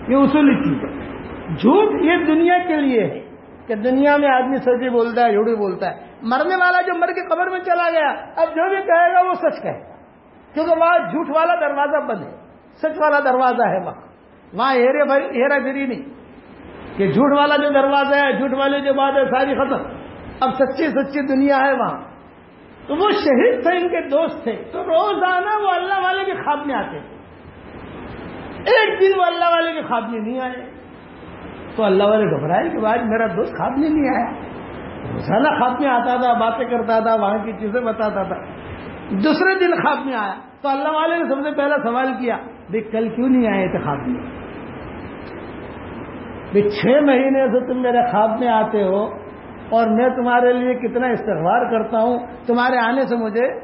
یہ اصولی چیز ہے۔ جھوٹ یہ دنیا کے لیے ہے کہ دنیا میں آدمی سچی بولتا ہے جھوٹی بولتا ہے۔ مرنے والا جو مر کے قبر میں چلا گیا، اب جو بھی کہے گا، وہ سچ کہے گا۔ کیونکہ وہاں جھوٹ والا دروازہ بند ہے۔ سچ والا دروازہ ہے وہاں۔ وہاں ہیرے ہیرا گری نہیں۔ کہ جھوٹ والا جو دروازہ ہے، جھوٹ والے جو بات ہے، ساری ختم۔ اب سچی سچی دنیا ہے وہاں۔ تو وہ شہید تھے، ان کے دوست تھے۔ تو روزانہ وہ اللہ والے کے خواب میں آتے تھے۔ ایک دن وہ اللہ والے کے خواب میں نہیں آئے۔ تو اللہ والے گھبرائے کہ بعد میرا دوست خواب میں نہیں آیا۔ روزانہ خواب میں آتا تھا، باتیں کرتا تھا، وہاں کی چیزیں بتاتا تھا۔ دوسرے دن خواب میں آیا۔ تو اللہ والے نے سب سے پہلا سوال کیا، بھائی کل کیوں نہیں آئے تھے خواب میں؟ بھائی چھ مہینے سے تم میرے خواب میں آتے ہو۔ اور میں تمہارے لیے کتنا استغفار کرتا ہوں، تمہارے آنے سے مجھے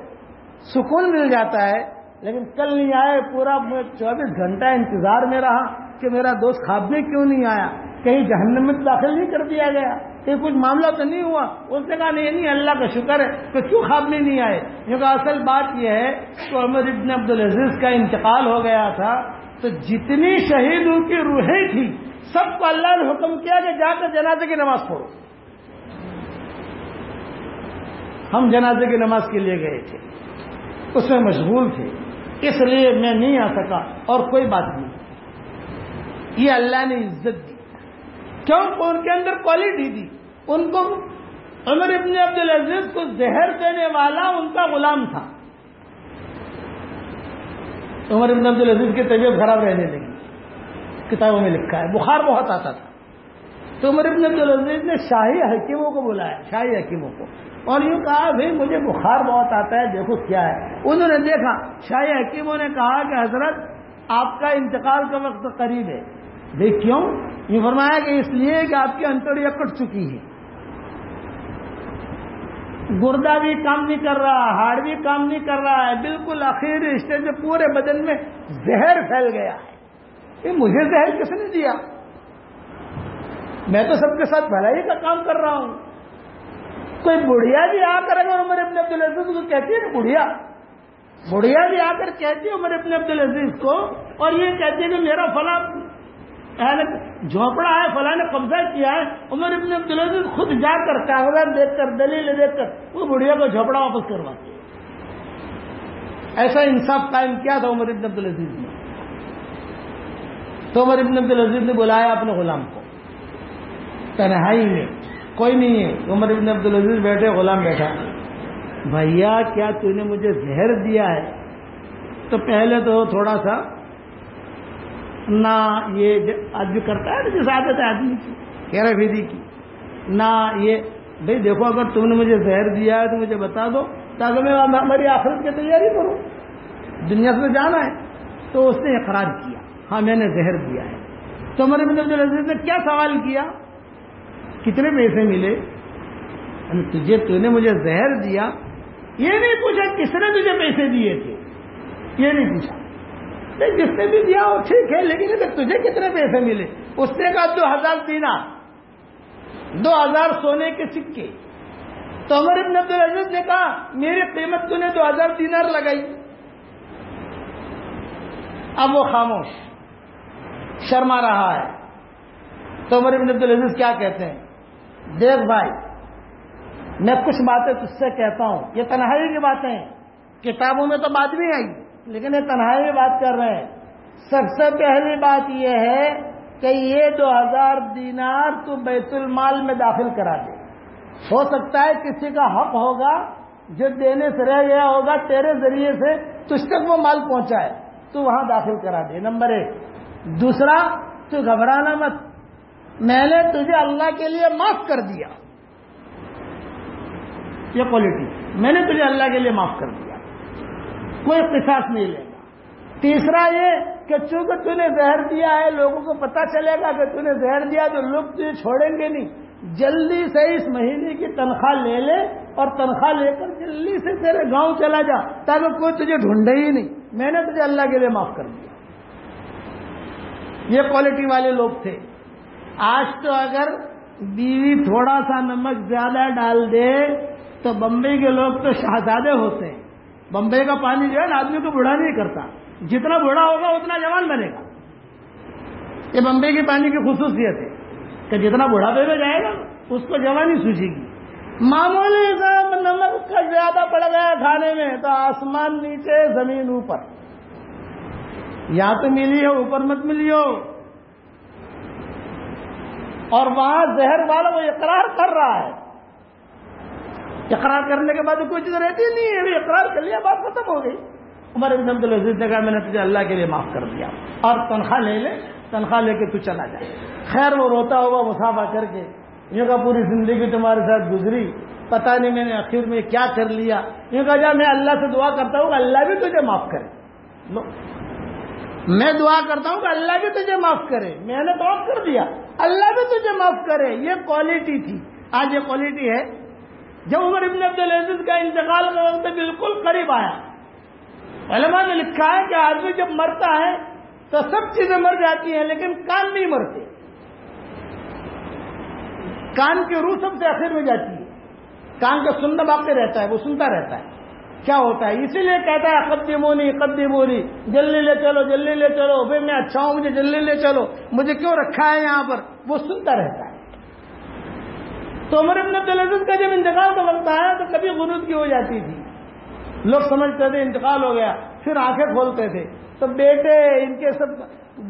سکون مل جاتا ہے۔ لیکن کل نہیں آئے، پورا چوبیس گھنٹہ انتظار میں رہا کہ میرا دوست خواب میں کیوں نہیں آیا؟ کہیں جہنم میں داخل نہیں کر دیا گیا۔ کہ کچھ معاملہ تو نہیں ہوا۔ اس نے کہا، نہیں نہیں، اللہ کا شکر ہے کہ کیوں خواب میں نہیں آئے؟ کیونکہ اصل بات یہ ہے کہ عمر ابن عبد العزیز کا انتقال ہو گیا تھا تو جتنی شہیدوں کی روحیں تھی سب کو اللہ نے حکم کیا کہ جا کر جنازے کی نماز پڑھو۔ ہم جنازے کی نماز کے لیے گئے تھے۔ اس میں مشغول تھے۔ اس لیے میں نہیں آ سکا اور کوئی بات نہیں۔ یہ اللہ نے عزت دی۔ کیوں؟ ان کے اندر کوالٹی دی۔ ان کو عمر ابن عبد العزیز کو زہر دینے والا ان کا غلام تھا۔ عمر ابن عبد العزیز کی طبیعت خراب رہنے لگی۔ کتابوں میں لکھا ہے۔ بخار بہت آتا تھا۔ تو عمر ابن عبد العزیز نے شاہی حکیموں کو بلایا۔ شاہی حکیموں کو۔ اور یوں کہا، بھائی مجھے بخار بہت آتا ہے، دیکھو کیا ہے. انہوں نے دیکھا، شاہی حکیموں نے کہا کہ حضرت، آپ کا انتقال کا وقت قریب ہے۔ دیکھ کیوں؟ یہ فرمایا کہ اس لیے کہ آپ کی انتڑیاں کٹ چکی ہے۔ گردہ بھی کام نہیں کر رہا ہارڈ بھی کام نہیں کر رہا ہے۔ بالکل آخری اسٹیج میں پورے بدن میں زہر پھیل گیا ہے۔ یہ مجھے زہر کس نے دیا؟ میں تو سب کے ساتھ بھلائی کا کام کر رہا ہوں۔ کوئی بڑھیا بھی آ کر اگر عمر ابن عبد العزیز کو کہتی ہے نا بڑھیا۔ بڑھیا بھی آ کر کہتی ہے عمر ابن عبد العزیز کو اور یہ کہتی ہے کہ میرا فلاں جھونپڑا ہے، فلاں نے قبضہ کیا ہے۔ عمر ابن عبد العزیز خود جا کر کاغذات دیکھ کر، دلیل دیکھ کر وہ بڑھیا کو جھونپڑا واپس کرواتے ایسا انصاف قائم کیا تھا عمر ابن عبد العزیز نے۔ تو عمر ابن عبد العزیز نے بلایا اپنے غلام کو۔ تنہائی میں کوئی نہیں ہے۔ عمر ابن عبد العزیز بیٹھے، غلام بیٹھا۔ بھیا کیا تو نے مجھے زہر دیا ہے؟ تو پہلے تو تھوڑا سا نہ یہ آدمی کرتا ہے جس عادت ہے آدمی کی کہہ پھیری کی، نہ یہ بھائی دیکھو، اگر تم نے مجھے زہر دیا ہے تو مجھے بتا دو، تاکہ میں ہماری آخرت کی تیاری کروں۔ دنیا سے جانا ہے۔ تو اس نے اقرار کیا۔ ہاں میں نے زہر دیا ہے۔ تو عمر ابن عبد العزیز نے کیا سوال کیا؟ کتنے پیسے ملے؟ یعنی تجھے تو نے مجھے زہر دیا، یہ نہیں پوچھا کس نے تجھے پیسے دیے تھے، یہ نہیں پوچھا۔ جس نے بھی دیا وہ ٹھیک ہے، لیکن تجھے کتنے پیسے ملے؟ اس نے کہا دو ہزار دینا، دو ہزار سونے کے سکے۔ تو عمر ابن عبد العزیز نے کہا، میری قیمت تو نے دو ہزار دینار لگائی۔ اب وہ خاموش، شرما رہا ہے۔ تو عمر ابن عبد العزیز کیا کہتے ہیں؟ دیکھ بھائی، میں کچھ باتیں تجھ سے کہتا ہوں۔ یہ تنہائی کی باتیں۔ کتابوں میں تو بات بھی آئی لیکن یہ تنہائی میں بات کر رہے ہیں۔ سب سے پہلی بات یہ ہے کہ یہ دو ہزار دینار تو بیت المال میں داخل کرا دے۔ ہو سکتا ہے کسی کا حق ہوگا، جو دینے سے رہ گیا ہوگا، تیرے ذریعے سے تجھ تک وہ مال پہنچائے۔ تو وہاں داخل کرا دے۔ نمبر ایک۔ دوسرا، تو گھبرانا مت۔ میں نے تجھے اللہ کے لیے معاف کر دیا۔ یہ کوالٹی میں نے تجھے اللہ کے لیے معاف کر دیا۔ کوئی قصاص نہیں لے گا۔ تیسرا یہ کہ چونکہ تو نے زہر دیا ہے، لوگوں کو پتا چلے گا کہ تو نے زہر دیا تو لوگ تجھے چھوڑیں گے نہیں۔ جلدی سے اس مہینے کی تنخواہ لے لے اور تنخواہ لے کر جلدی سے تیرے گاؤں چلا جا، تاکہ کوئی تجھے ڈھونڈے ہی نہیں۔ میں نے تجھے اللہ کے لیے معاف کر دیا۔ یہ کوالٹی والے لوگ تھے۔ آج تو اگر بیوی تھوڑا سا نمک زیادہ ڈال دے تو بمبئی کے لوگ تو شہزادے ہوتے ہیں۔ بمبئی کا پانی جو ہے نا، آدمی کو بوڑھا نہیں کرتا۔ جتنا بوڑھا ہوگا اتنا جوان بنے گا۔ یہ بمبئی کے پانی کی خصوصیت ہے کہ جتنا بڑھاپے میں جائے گا، اس کو جوانی سوچے گی۔ معمولی سا نمک کا زیادہ پڑ گیا کھانے میں، تو آسمان نیچے، زمین اوپر۔ یا تو ملی ہو، اوپر مت ملی ہو۔ اور وہاں زہر والا وہ اقرار کر رہا ہے۔ اقرار کرنے کے بعد کوئی چیز رہتی نہیں ہے۔ اقرار کر لیا، بات ختم ہو گئی۔ عمر ابن عبد العزیز نے کہا، میں نے تجھے اللہ کے لیے معاف کر دیا۔ اور تنخواہ لے لے، تنخواہ لے کے تو چلا جائے خیر، وہ روتا ہوگا مسافہ کر کے یوں کا پوری زندگی تمہارے ساتھ گزری۔ پتہ نہیں میں نے آخر میں کیا کر لیا۔ یوں کہا، جا، میں اللہ سے دعا کرتا ہوں، اللہ بھی تجھے معاف کرے۔ لو۔ میں دعا کرتا ہوں کہ اللہ بھی تجھے معاف کرے۔ میں نے معاف کر دیا۔ اللہ بھی تجھے معاف کرے۔ یہ کوالٹی تھی۔ آج یہ کوالٹی ہے۔ جب عمر ابن عبد العزیز کا انتقال کا وقت بالکل قریب آیا۔ علماء نے لکھا ہے کہ آدمی جب مرتا ہے تو سب چیزیں مر جاتی ہیں، لیکن کام نہیں مرتے۔ کان کی روح سب سے آخر میں جاتی ہے۔ کان کا سننا باقی رہتا ہے، وہ سنتا رہتا ہے۔ کیا ہوتا ہے؟ اسی لیے کہتا ہے قدی مونی قدی جلدی لے چلو، جلدی لے چلو۔ بھائی میں اچھا ہوں، مجھے جلدی لے چلو۔ مجھے کیوں رکھا ہے یہاں پر؟ وہ سنتا رہتا ہے۔ تو عمر ابن عبدالعزیز کا جب انتقال کا وقت آیا تو کبھی غنود کی ہو جاتی تھی۔ لوگ سمجھتے تھے، انتقال ہو گیا۔ پھر آنکھیں کھولتے تھے۔ تو بیٹے، ان کے سب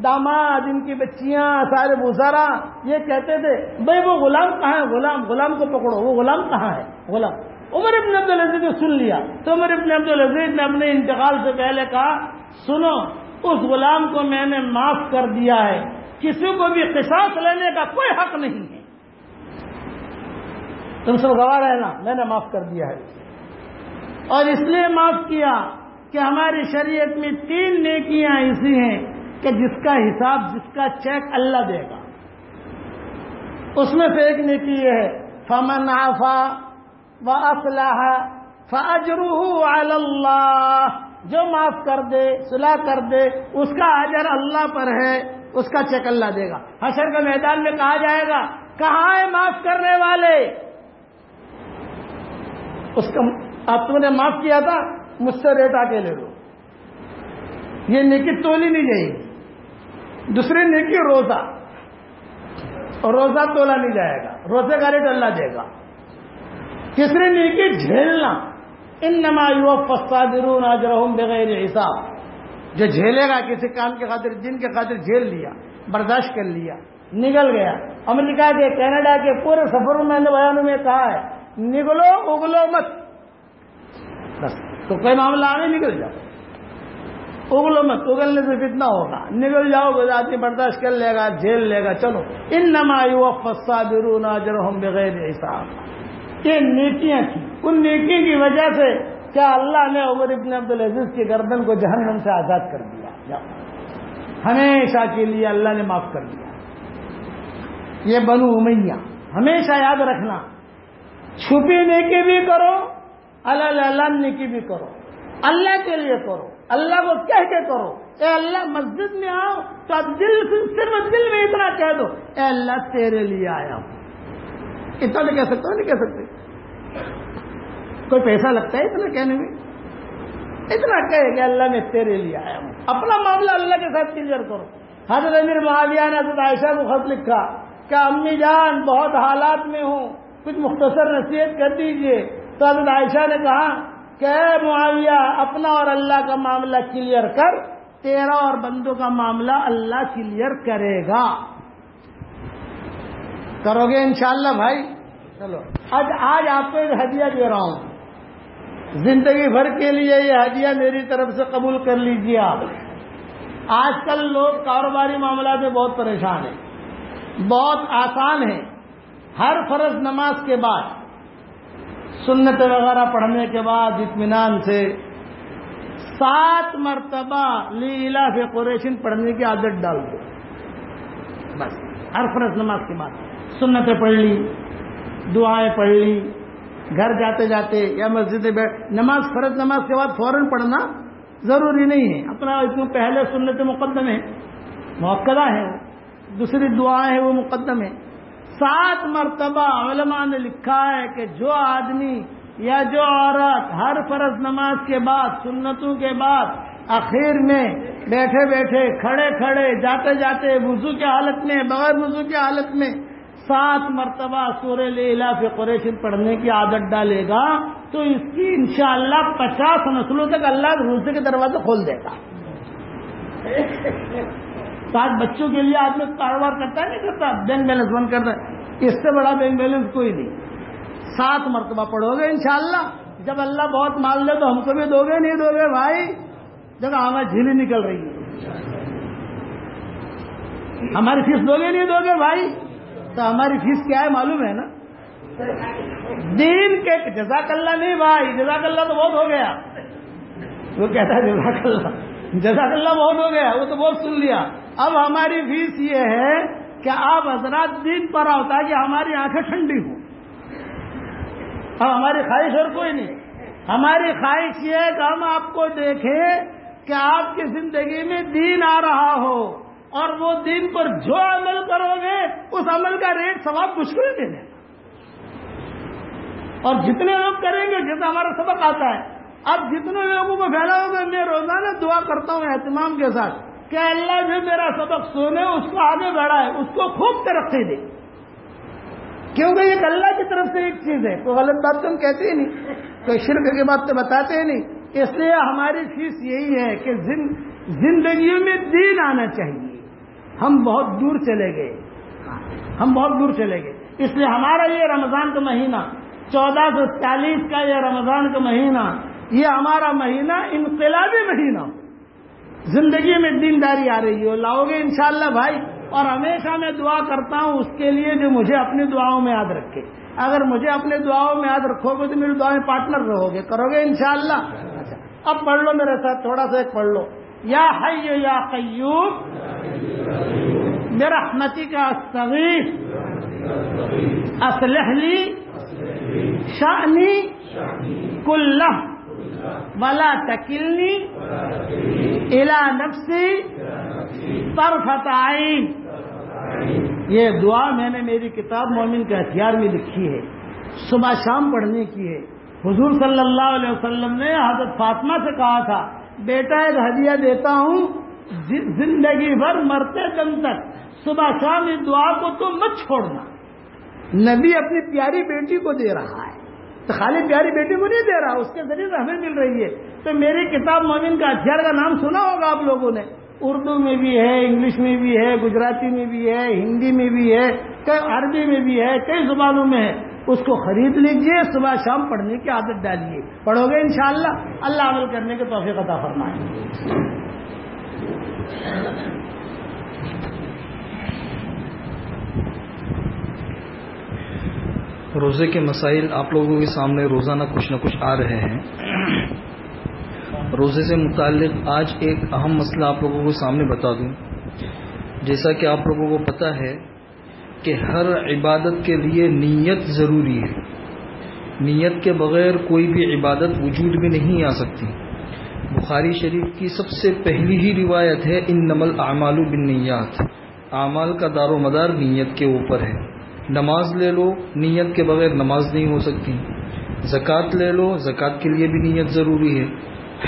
داماد، ان کی بچیاں، سارے بزارا یہ کہتے تھے، بھائی وہ غلام کہاں ہے؟ غلام غلام کو پکڑو۔ وہ غلام کہاں ہے؟ غلام۔ عمر ابن عبدالعزیز نے سن لیا تو عمر ابن عبدالعزیز نے اپنے انتقال سے پہلے کہا، سنو، اس غلام کو میں نے معاف کر دیا ہے۔ کسی کو بھی قصاص لینے کا کوئی حق نہیں ہے۔ تم سب گواہ رہنا، میں نے معاف کر دیا ہے۔ اور اس لیے معاف کیا کہ ہماری شریعت میں تین نیکیاں ایسی ہیں کہ جس کا حساب، جس کا چیک اللہ دے گا۔ اس میں سے ایک نیکی یہ ہے، فمن آفا و اسلح فاجرہ اللہ جو معاف کر دے، صلاح کر دے، اس کا اجر اللہ پر ہے، اس کا چیک اللہ دے گا۔ حشر کے میدان میں کہا جائے گا، کہاں ہے معاف کرنے والے؟ اس کا آپ تم نے معاف کیا تھا، مجھ سے ریٹ آ کے لے لو۔ یہ نیکی تولی نہیں جائے گی۔ دوسری نیکی روزہ۔ اور روزہ تولا نہیں جائے گا۔ روزے کا ریٹ اللہ دے گا۔ تیسری نیکی جھیلنا؟ ان نما یو فسادرون اجرہم بغیر حساب۔ جو جھیلے گا، کسی کام کے خاطر، جن کے خاطر جھیل لیا، برداشت کر لیا نکل گیا۔ امریکہ کے، کینیڈا کے پورے سفر میں نے بیانوں میں کہا ہے نکلو اگلو مت۔ بس، تو کوئی معاملہ آنے نکل جاؤ۔ اگلو مت، اگلنے سے کتنا ہوگا۔ نکل جاؤ گزارتی برداشت کر لے گا، جھیل لے گا، چلو۔ ان نما فسادرون اجرہم بغیر حساب۔ یہ نیکیاں تھیں ان نیکی کی وجہ سے کیا اللہ نے عمر ابن عبدالعزیز کی گردن کو جہنم سے آزاد کر دیا؟ ہمیشہ کے لیے اللہ نے معاف کر دیا۔ یہ بنو امیہ، ہمیشہ یاد رکھنا۔ چھپی نیکی بھی کرو، اللہ نیکی بھی کرو۔ اللہ کے لیے کرو، اللہ کو کہہ کے کرو۔ اے اللہ، مسجد میں آؤ تو اب دل صرف دل میں اتنا کہہ دو۔ اے اللہ، تیرے لیے آیا ہوں۔ اتنا نہیں کہہ سکتے، نہیں کہہ سکتے۔ کوئی پیسہ لگتا ہے اتنا کہنے میں؟ اتنا کہے کہ اللہ میں تیرے لیے آیا ہوں۔ اپنا معاملہ اللہ کے ساتھ کلیئر کرو۔ حضرت امیر معاویہ نے حضرت عائشہ کو خط لکھا کہ امی جان، بہت حالات میں ہوں۔ کچھ مختصر نصیحت کر دیجیے۔ تو حضرت عائشہ نے کہا کہ اے معاویہ، اپنا اور اللہ کا معاملہ کلیئر کر۔ تیرا اور بندوں کا معاملہ اللہ کلیئر کرے گا۔ کرو گے انشاءاللہ بھائی؟ چلو۔ آج آج آپ کو ایک ہدیہ دے رہا ہوں۔ زندگی بھر کے لیے یہ ہدیہ میری طرف سے قبول کر لیجیے آپ۔ آج کل لوگ کاروباری معاملات میں بہت پریشان ہیں۔ بہت آسان ہے ہر فرض نماز کے بعد، سنت وغیرہ پڑھنے کے بعد اطمینان سے سات مرتبہ لیلا سے قریشن پڑھنے کی عادت ڈال دو۔ بس، ہر فرض نماز کے بعد۔ سنتیں پڑھ لی، دعائیں پڑھ لی گھر جاتے جاتے یا مسجد بیٹھ نماز فرض نماز کے بعد فوراً پڑھنا ضروری نہیں ہے۔ اپنا اتنے پہلے سنت مقدم ہے موقع ہے۔ دوسری دعائیں ہیں وہ مقدم ہے سات مرتبہ علماء نے لکھا ہے کہ جو آدمی یا جو عورت ہر فرض نماز کے بعد، سنتوں کے بعد آخر میں بیٹھے بیٹھے، کھڑے کھڑے، جاتے جاتے وضو کی حالت میں، بغیر وضو کی حالت میں سات مرتبہ سورہ لیلا فی قریشن پڑھنے کی عادت ڈالے گا تو اس کی انشاءاللہ پچاس نسلوں تک اللہ روزے کے دروازے کھول دے گا۔ سات بچوں کے لیے آدمی کاروبار کرتا ہے نہیں کرتا؟ بینک بیلنس بند کرتا ہے اس سے بڑا بینک بیلنس کوئی نہیں۔ سات مرتبہ پڑھو گے انشاءاللہ۔ جب اللہ بہت مال دے تو ہم کو بھی دو گے، نہیں دو گے؟ بھائی جگہ ہمیں جھیلی نکل رہی ہے۔ ہماری فیس دو گے، نہیں دو گے؟ بھائی تو ہماری فیس کیا ہے معلوم ہے نا؟ دین کے جزاک اللہ نہیں بھائی، جزاک اللہ تو بہت ہو گیا۔ وہ کہتا ہے جزاک اللہ۔ جزاک اللہ بہت ہو گیا، وہ تو بہت سن لیا۔ اب ہماری فیس یہ ہے کہ آپ حضرات دین پر آؤ تاکہ ہماری آنکھیں ٹھنڈی ہوں۔ اب ہماری خواہش اور کوئی نہیں۔ ہماری خواہش یہ ہے کہ ہم آپ کو دیکھیں کہ آپ کی زندگی میں دین آ رہا ہو۔ اور وہ دین پر جو عمل کرو گے، اس عمل کا ریٹ سواب مشکل دے دینا اور جتنے لوگ کریں گے، جیسا ہمارا سبق آتا ہے۔ اب جتنے لوگوں کو پھیلا ہوگا، میں روزانہ دعا کرتا ہوں اہتمام کے ساتھ کہ اللہ جو میرا سبق سونے اس کو آگے بڑھائے، اس کو خوب ترقی دے۔ کیونکہ یہ اللہ کی طرف سے ایک چیز ہے۔ کوئی غلط بات تو ہم کہتے ہی نہیں، کوئی شرک کی بات تو بتاتے ہی نہیں۔ اس لیے ہماری فیس یہی ہے کہ زندگی میں دین آنا چاہیے۔ ہم بہت دور چلے گئے۔ ہم بہت دور چلے گئے۔ اس لیے ہمارا یہ رمضان کا مہینہ چودہ سو چالیس کا یہ رمضان کا مہینہ یہ ہمارا مہینہ انقلابی مہینہ۔ زندگی میں دینداری آ رہی ہو لاؤ گے انشاءاللہ بھائی۔ اور ہمیشہ میں دعا کرتا ہوں اس کے لیے جو مجھے اپنی دعاؤں میں یاد رکھے۔ اگر مجھے اپنے دعاؤں میں یاد رکھو گے تو میری دعائیں پارٹنر رہو گے۔ کرو گے انشاءاللہ۔ اچھا۔ اب پڑھ لو میرے ساتھ تھوڑا سا ایک پڑھ لو۔ یا حی یا قیوم برحمتی کا استغیث اسلح لی شانی کلہ، ولا تکلنی الا نفسی طرفت عین۔ یہ دعا میں نے میری کتاب مومن کے ہتھیار میں لکھی ہے، صبح شام پڑھنے کی ہے۔ حضور صلی اللہ علیہ وسلم نے حضرت فاطمہ سے کہا تھا بیٹا ایک ہدیہ دیتا ہوں۔ زندگی بھر مرتے دم تک۔ صبح شام اس دعا کو تو مت چھوڑنا۔ نبی اپنی پیاری بیٹی کو دے رہا ہے۔ تو خالی پیاری بیٹی کو نہیں دے رہا، اس کے ذریعے سے ہمیں مل رہی ہے۔ تو میری کتاب مومن کا ہتھیار کا نام سنا ہوگا آپ لوگوں نے۔ اردو میں بھی ہے، انگلش میں بھی ہے، گجراتی میں بھی ہے، ہندی میں بھی ہے عربی میں بھی ہے، کئی زبانوں میں ہے۔ اس کو خرید لیجیے، صبح شام پڑھنے کی عادت ڈالیے۔ پڑھو گے انشاءاللہ۔ اللہ عمل کرنے کے توفیق عطا فرمائیں روزے کے مسائل آپ لوگوں کے سامنے روزانہ کچھ نہ کچھ آ رہے ہیں۔ روزے سے متعلق آج ایک اہم مسئلہ آپ لوگوں کو سامنے بتا دوں۔ جیسا کہ آپ لوگوں کو پتا ہے کہ ہر عبادت کے لیے نیت ضروری ہے۔ نیت کے بغیر کوئی بھی عبادت وجود میں نہیں آ سکتی۔ بخاری شریف کی سب سے پہلی ہی روایت ہے ان نمل اعمال بن اعمال کا دار و مدار نیت کے اوپر ہے۔ نماز لے لو، نیت کے بغیر نماز نہیں ہو سکتی۔ زکوٰۃ لے لو، زکوٰۃ کے لیے بھی نیت ضروری ہے۔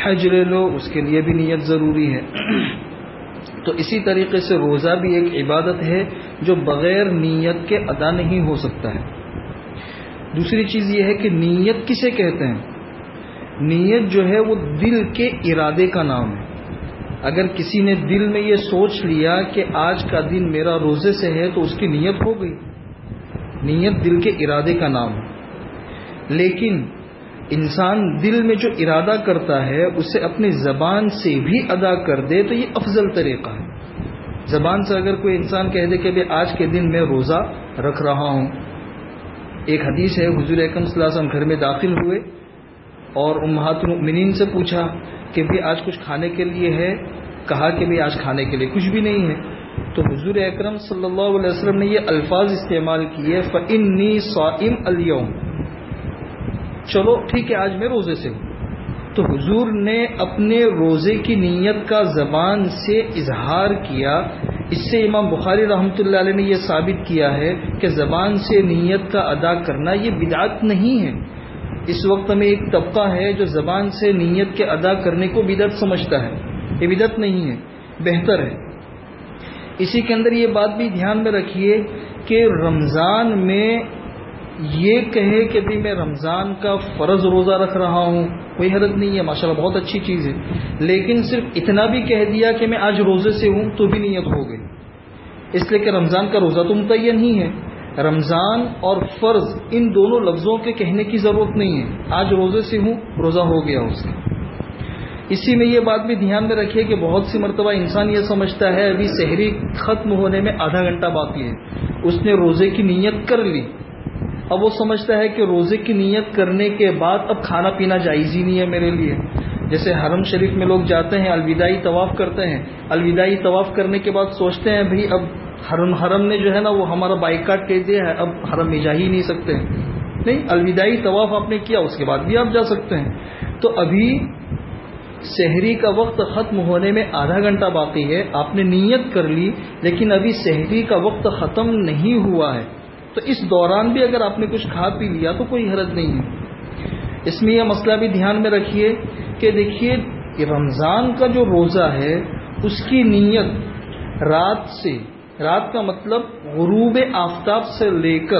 حج لے لو، اس کے لیے بھی نیت ضروری ہے۔ تو اسی طریقے سے روزہ بھی ایک عبادت ہے جو بغیر نیت کے ادا نہیں ہو سکتا ہے۔ دوسری چیز یہ ہے کہ نیت کسے کہتے ہیں؟ نیت جو ہے وہ دل کے ارادے کا نام ہے۔ اگر کسی نے دل میں یہ سوچ لیا کہ آج کا دن میرا روزے سے ہے تو اس کی نیت ہو گئی۔ نیت دل کے ارادے کا نام ہے۔ لیکن انسان دل میں جو ارادہ کرتا ہے، اسے اپنی زبان سے بھی ادا کر دے، تو یہ افضل طریقہ ہے۔ زبان سے اگر کوئی انسان کہہ دے کہ بھائی آج کے دن میں روزہ رکھ رہا ہوں۔ ایک حدیث ہے، حضور اکم صلی اللہ علیہ وسلم گھر میں داخل ہوئے اور امہات المؤمنین سے پوچھا کہ بھی آج کچھ کھانے کے لیے ہے؟ کہا کہ بھی آج کھانے کے لیے کچھ بھی نہیں ہے۔ تو حضور اکرم صلی اللہ علیہ وسلم نے یہ الفاظ استعمال کیے فنی سوائم اليوم۔ چلو، ٹھیک ہے، آج میں روزے سے ہوں۔ تو حضور نے اپنے روزے کی نیت کا زبان سے اظہار کیا۔ اس سے امام بخاری رحمۃ اللہ علیہ نے یہ ثابت کیا ہے کہ زبان سے نیت کا ادا کرنا یہ بدعت نہیں ہے۔ اس وقت میں ایک طبقہ ہے جو زبان سے نیت کے ادا کرنے کو بدعت سمجھتا ہے۔ یہ بدعت نہیں ہے، بہتر ہے۔ اسی کے اندر یہ بات بھی دھیان میں رکھیے کہ رمضان میں یہ کہے کہ بھی میں رمضان کا فرض روزہ رکھ رہا ہوں، کوئی حرت نہیں ہے، ماشاءاللہ بہت اچھی چیز ہے۔ لیکن صرف اتنا بھی کہہ دیا کہ میں آج روزے سے ہوں تو بھی نیت ہو گئی۔ اس لیے کہ رمضان کا روزہ تو متعین ہی ہے۔ رمضان اور فرض ان دونوں لفظوں کے کہنے کی ضرورت نہیں ہے۔ آج روزے سے ہوں، روزہ ہو گیا اس کا۔ اسی میں یہ بات بھی دھیان میں رکھیے کہ بہت سی مرتبہ انسان یہ سمجھتا ہے، ابھی شہری ختم ہونے میں آدھا گھنٹہ باقی ہے۔ اس نے روزے کی نیت کر لی۔ اب وہ سمجھتا ہے کہ روزے کی نیت کرنے کے بعد اب کھانا پینا جائز ہی نہیں ہے میرے لیے۔ جیسے حرم شریف میں لوگ جاتے ہیں، الوداعی طواف کرتے ہیں۔ الوداعی طواف کرنے کے بعد سوچتے ہیں بھائی اب حرم حرم نے جو ہے نا وہ ہمارا بائک کاٹ کہہ دیا ہے، اب حرم میں جا ہی نہیں سکتے۔ نہیں، الوداعی طواف آپ نے کیا، اس کے بعد بھی آپ جا سکتے ہیں۔ تو ابھی شہری کا وقت ختم ہونے میں آدھا گھنٹہ باقی ہے۔ آپ نے نیت کر لی، لیکن ابھی شہری کا وقت ختم نہیں ہوا ہے۔ تو اس دوران بھی اگر آپ نے کچھ کھا پی لیا تو کوئی حرج نہیں ہے۔ اس میں یہ مسئلہ بھی دھیان میں رکھیے کہ دیکھیے رمضان کا جو روزہ ہے، اس کی نیت رات سے، رات کا مطلب غروب آفتاب سے لے کر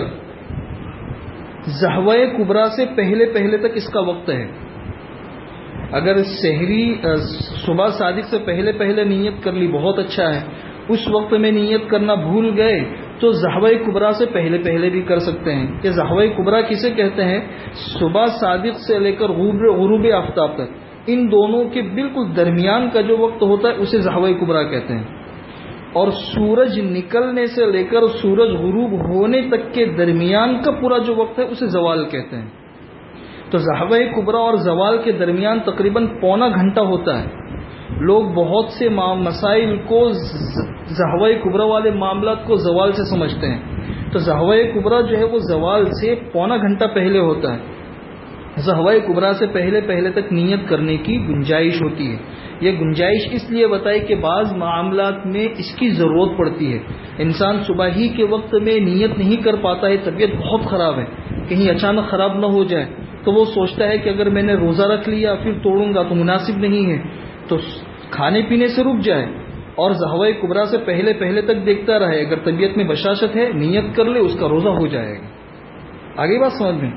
زہوے کبرا سے پہلے پہلے تک اس کا وقت ہے۔ اگر شہری صبح صادق سے پہلے پہلے نیت کر لی، بہت اچھا ہے۔ اس وقت میں نیت کرنا بھول گئے تو زہوے کبرا سے پہلے پہلے بھی کر سکتے ہیں۔ کہ زہوے کبرا کسے کہتے ہیں؟ صبح صادق سے لے کر غروب آفتاب تک۔ ان دونوں کے بالکل درمیان کا جو وقت ہوتا ہے، اسے زہوے کبرا کہتے ہیں۔ اور سورج نکلنے سے لے کر سورج غروب ہونے تک کے درمیان کا پورا جو وقت ہے، اسے زوال کہتے ہیں۔ تو زہوہ کبرا اور زوال کے درمیان تقریباً پونا گھنٹہ ہوتا ہے۔ لوگ بہت سے مسائل کو زہوہ کبرا والے معاملات کو زوال سے سمجھتے ہیں۔ تو زہوہ کبرا جو ہے وہ زوال سے پونا گھنٹہ پہلے ہوتا ہے۔ زہوہ کبرا سے پہلے پہلے تک نیت کرنے کی گنجائش ہوتی ہے۔ یہ گنجائش اس لیے بتائی کہ بعض معاملات میں اس کی ضرورت پڑتی ہے۔ انسان صبح ہی کے وقت میں نیت نہیں کر پاتا ہے، طبیعت بہت خراب ہے۔ کہیں اچانک خراب نہ ہو جائے۔ تو وہ سوچتا ہے کہ اگر میں نے روزہ رکھ لیا، پھر توڑوں گا تو مناسب نہیں ہے۔ تو کھانے پینے سے رک جائے اور زہوائے کبرا سے پہلے پہلے تک دیکھتا رہے، اگر طبیعت میں بشاشت ہے، نیت کر لے، اس کا روزہ ہو جائے گا۔ آگے بات سمجھ میں؟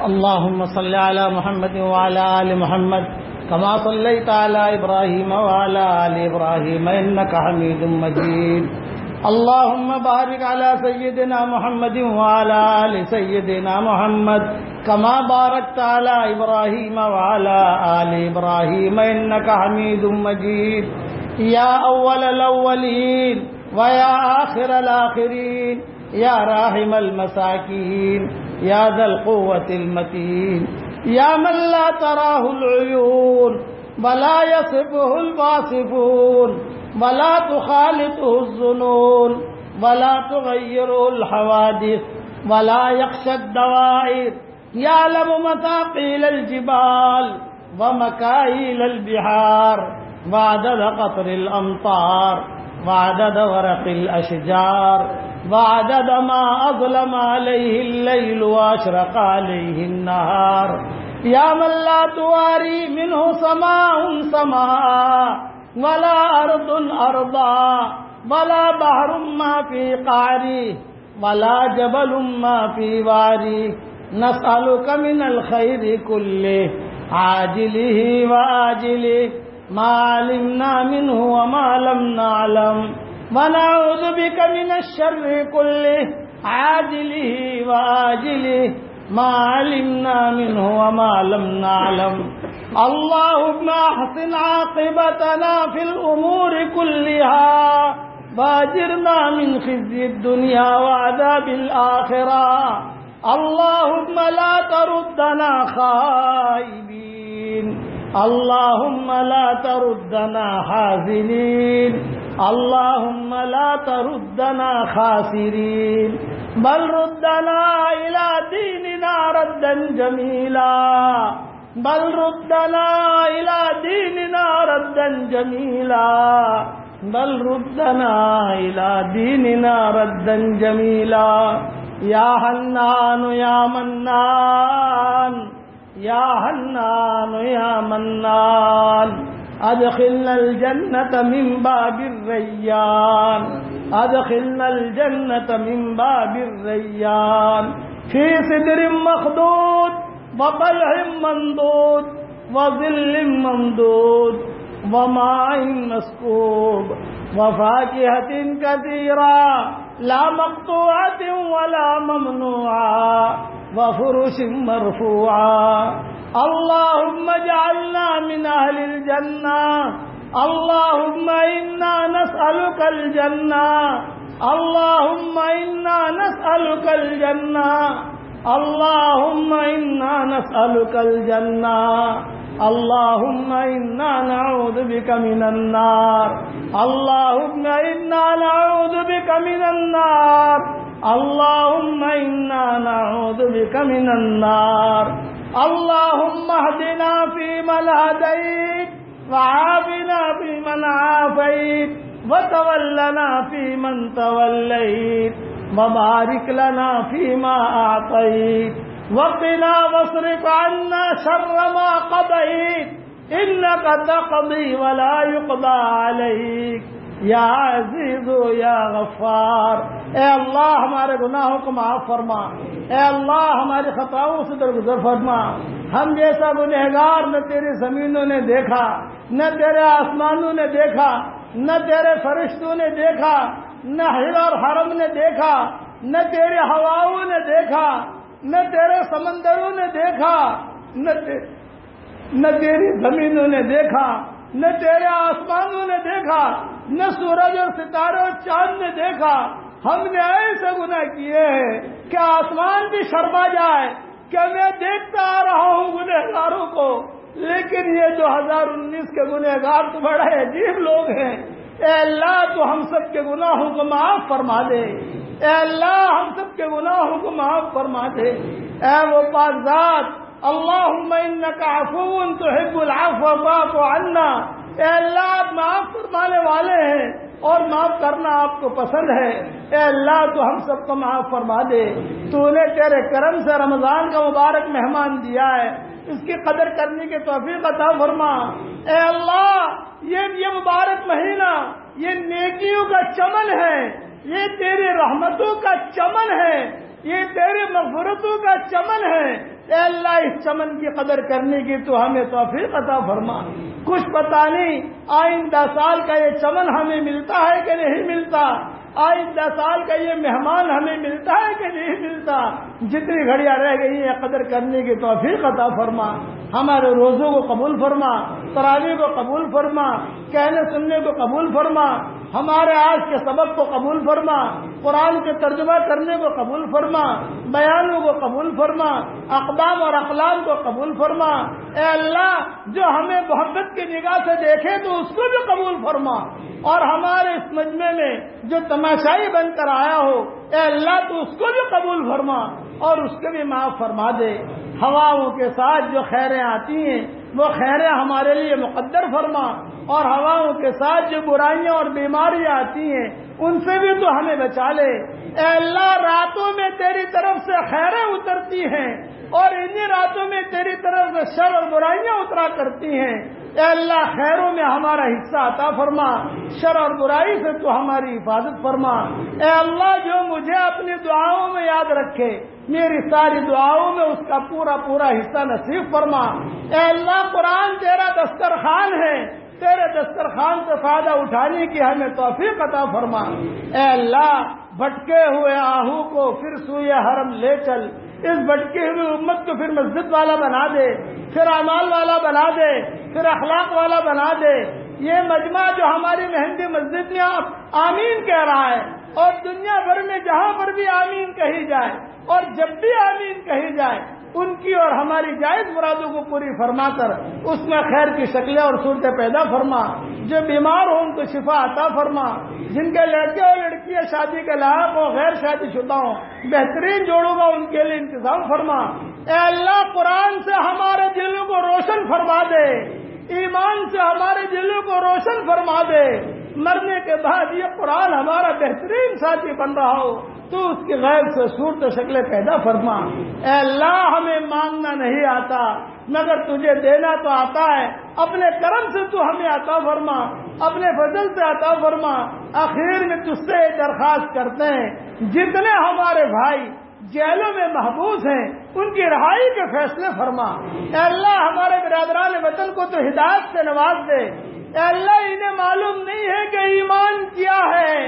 اللهم صل على محمد وعلى آل محمد كما صليت على إبراهيم وعلى آل إبراهيم إنك حميد مجيد اللهم بارك على سيدنا محمد وعلى آل سيدنا محمد كما باركت على إبراهيم وعلى آل إبراهيم إنك حميد مجيد يا أول الأولين ويا آخر الآخرين يا راحم المساكين يا ذا القوة المتين يا من لا تراه العيون ولا يصفه الواصفون ولا تخالطه الظنون ولا تغيره الحوادث ولا يخشى الدوائر. يعلم مثاقيل الجبال ومكايل البحار. وعدد قطر الأمطار. وعدد ورق الأشجار. وعدد ما أظلم عليه الليل وأشرق عليه النهار. يا من لا تواري منه سماء سماء. ولا أرض أرضا ولا بحر ما في قعري ولا جبل ما في واري نسألك من الخير كله، عاجله وآجله، ما علمنا منه وما لم نعلم. ونعوذ بك من الشر كله، عاجله وآجله، ما علمنا منه وما لم نعلم. اللهم احسن عاقبتنا في الأمور كلها. باجرنا من خزي الدنيا وعذاب الآخرة. اللهم لا تردنا خائبين. اللهم لا تردنا حازنين. اللهم لا تردنا خاسرين. بل ردنا إلى ديننا ردا جميلا. بل ردنا إلى ديننا ردا جميلا. بل ردنا إلى ديننا ردا جميلا. يا حنان يا منان يا حنان يا منان. أدخلنا الجنة من باب الريان. أدخلنا الجنة من باب الريان. في صدر مخدود وطلع ممدود وظل ممدود وماء مسكوب وفاكهة كثيرة لا مقطوعة ولا ممنوعة وفرش مرفوعة اللهم اجعلنا من أهل الجنة اللهم إنا نسألك الجنة اللهم إنا نسألك الجنة اللهم إنا نسألك الجنة اللهم إنا نعوذ بك من النار اللهم إنا نعوذ بك من النار اللهم إنا نعوذ بك من النار اللهم اهدنا فيمن هديت وعافنا فيمن عافيت وتولنا فيمن توليت. وبارك لنا فيما أعطيت وقنا واصرف عنا شر ما قضيت إنك تقضي ولا يقضى عليك یا عزیز، یا غفار۔ اے اللہ ہمارے گناہوں کو معاف فرما۔ اے اللہ ہماری خطاؤں سے درگزر فرما۔ ہم جیسا گنہگار نہ تیری زمینوں نے دیکھا، نہ تیرے آسمانوں نے دیکھا، نہ تیرے فرشتوں نے دیکھا نہ ہر اور حرم نے دیکھا، نہ تیرے ہواؤں نے دیکھا، نہ تیرے سمندروں نے دیکھا، نہ نہ تیری زمینوں نے دیکھا، نہ تیرے آسمانوں نے دیکھا، نہ سورج اور ستارے اور چاند نے دیکھا۔ ہم نے ایسے گناہ کیے ہیں کہ آسمان بھی شرما جائے کہ میں دیکھتا آ رہا ہوں گنہگاروں کو۔ لیکن یہ دو ہزار انیس کے گنہگار تو بڑے عجیب لوگ ہیں۔ اے اللہ تو ہم سب کے گناہوں کو معاف فرما دے۔ اے اللہ ہم سب کے گناہوں کو معاف فرما دے۔ اے وہ پاک ذات تو انك عفو تحب العفو فاعف عنا۔ اے اللہ آپ معاف فرمانے والے ہیں۔ اور معاف کرنا آپ کو پسند ہے۔ اے اللہ، تو ہم سب کو معاف فرما دے۔ تو نے تیرے کرم سے رمضان کا مبارک مہمان دیا ہے۔ اس کی قدر کرنے کی توفیق عطا فرما۔ اے اللہ، یہ یہ مبارک مہینہ، یہ نیکیوں کا چمن ہے۔ یہ تیری رحمتوں کا چمن ہے۔ یہ تیرے مغفرتوں کا چمن ہے۔ اے اللہ، اس چمن کی قدر کرنے کی تو ہمیں توفیق عطا فرما۔ کچھ پتا نہیں، آئندہ سال کا یہ چمن ہمیں ملتا ہے کہ نہیں ملتا؟ آئندہ سال کا یہ مہمان ہمیں ملتا ہے کہ نہیں ملتا؟ جتنی گھڑیاں رہ گئی ہیں قدر کرنے کی توفیق عطا فرما۔ ہمارے روزوں کو قبول فرما تراوی کو قبول فرما، کہنے سننے کو قبول فرما۔ ہمارے آج کے سبق کو قبول فرما۔ قرآن کے ترجمہ کرنے کو قبول فرما۔ بیانوں کو قبول فرما۔ اقدام اور اقلام کو قبول فرما۔ اے اللہ، جو ہمیں محبت کی نگاہ سے دیکھے تو اس کو بھی قبول فرما۔ اور ہمارے اس مجمع میں جو تماشائی بن کر آیا ہو، اے اللہ، تو اس کو بھی قبول فرما اور اس کو بھی معاف فرما دے۔ ہواؤں کے ساتھ جو خیریں آتی ہیں وہ خیریں ہمارے لیے مقدر فرما اور ہواؤں کے ساتھ جو برائیاں اور بیماریاں آتی ہیں، ان سے بھی تو ہمیں بچا لے۔ اے اللہ، راتوں میں تیری طرف سے خیریں اترتی ہیں اور انہی راتوں میں تیری طرف سے شر اور برائیاں اترا کرتی ہیں۔ اے اللہ خیروں میں ہمارا حصہ عطا فرما، شر اور برائی سے تو ہماری حفاظت فرما۔ اے اللہ جو مجھے اپنی دعاؤں میں یاد رکھے، میری ساری دعاؤں میں اس کا پورا پورا حصہ نصیب فرما۔ اے اللہ قرآن تیرا دسترخوان ہے، تیرے دسترخوان سے فائدہ اٹھانے کی ہمیں توفیق عطا فرما۔ اے اللہ، بھٹکے ہوئے آہو کو پھر سوئے حرم لے چل۔ اس بھٹکے ہوئی امت کو پھر مسجد والا بنا دے، پھر امال والا بنا دے، پھر اخلاق والا بنا دے۔ یہ مجمع جو ہماری مہندی مسجد میں آمین کہہ رہا ہے اور دنیا بھر میں جہاں پر بھی آمین کہی جائے اور جب بھی آمین کہی جائے ان کی اور ہماری جائز مرادوں کو پوری فرما کر اس میں خیر کی شکلیں اور صورتیں پیدا فرما۔ جو بیمار ہوں ان کو شفا عطا فرما۔ جن کے لڑکے اور لڑکیاں شادی کے لائق ہوں، غیر شادی شدہ ہوں، بہترین جوڑوں کا ان کے لیے انتظام فرما۔ اے اللہ قرآن سے ہمارے دلوں کو روشن فرما دے۔ ایمان سے ہمارے دلوں کو روشن فرما دے۔ مرنے کے بعد یہ قرآن ہمارا بہترین ساتھی بن رہا ہو، تو اس کی غیر سے صورت شکلیں پیدا فرما۔ اے اللہ، ہمیں مانگنا نہیں آتا۔ مگر تجھے دینا تو آتا ہے۔ اپنے کرم سے تو ہمیں عطا فرما۔ اپنے فضل سے عطا فرما۔ آخر میں تج سے درخواست کرتے ہیں، جتنے ہمارے بھائی جیلوں میں محبوس ہیں، ان کی رہائی کے فیصلے فرما۔ اے اللہ، ہمارے برادران وطن کو تو ہدایت سے نواز دے۔ اے اللہ، انہیں معلوم نہیں ہے کہ ایمان کیا ہے۔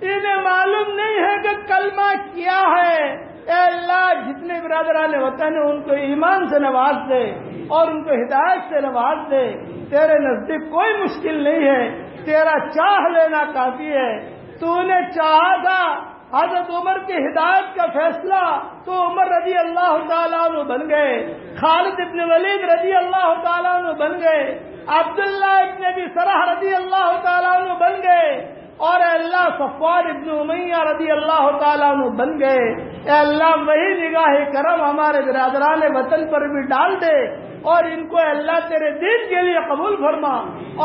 انہیں معلوم نہیں ہے کہ کلمہ کیا ہے۔ اے اللہ، جتنے برادران وطن ہیں، ان کو ایمان سے نواز دے اور ان کو ہدایت سے نواز دے۔ تیرے نزدیک کوئی مشکل نہیں ہے، تیرا چاہ لینا کافی ہے۔ تو انہیں چاہا تھا حضرت عمر کی ہدایت کا فیصلہ تو عمر رضی اللہ تعالیٰ عنہ بن گئے۔ خالد ابن ولید رضی اللہ تعالیٰ عنہ بن گئے۔ عبداللہ ابن ابی سرح رضی اللہ تعالیٰ عنہ بن گئے اور اے اللہ صفوان ابن امیہ رضی اللہ تعالیٰ عنہ بن گئے۔ اے اللہ وہی نگاہ کرم ہمارے برادران وطن پر بھی ڈال دے اور ان کو اللہ تیرے دین کے لیے قبول فرما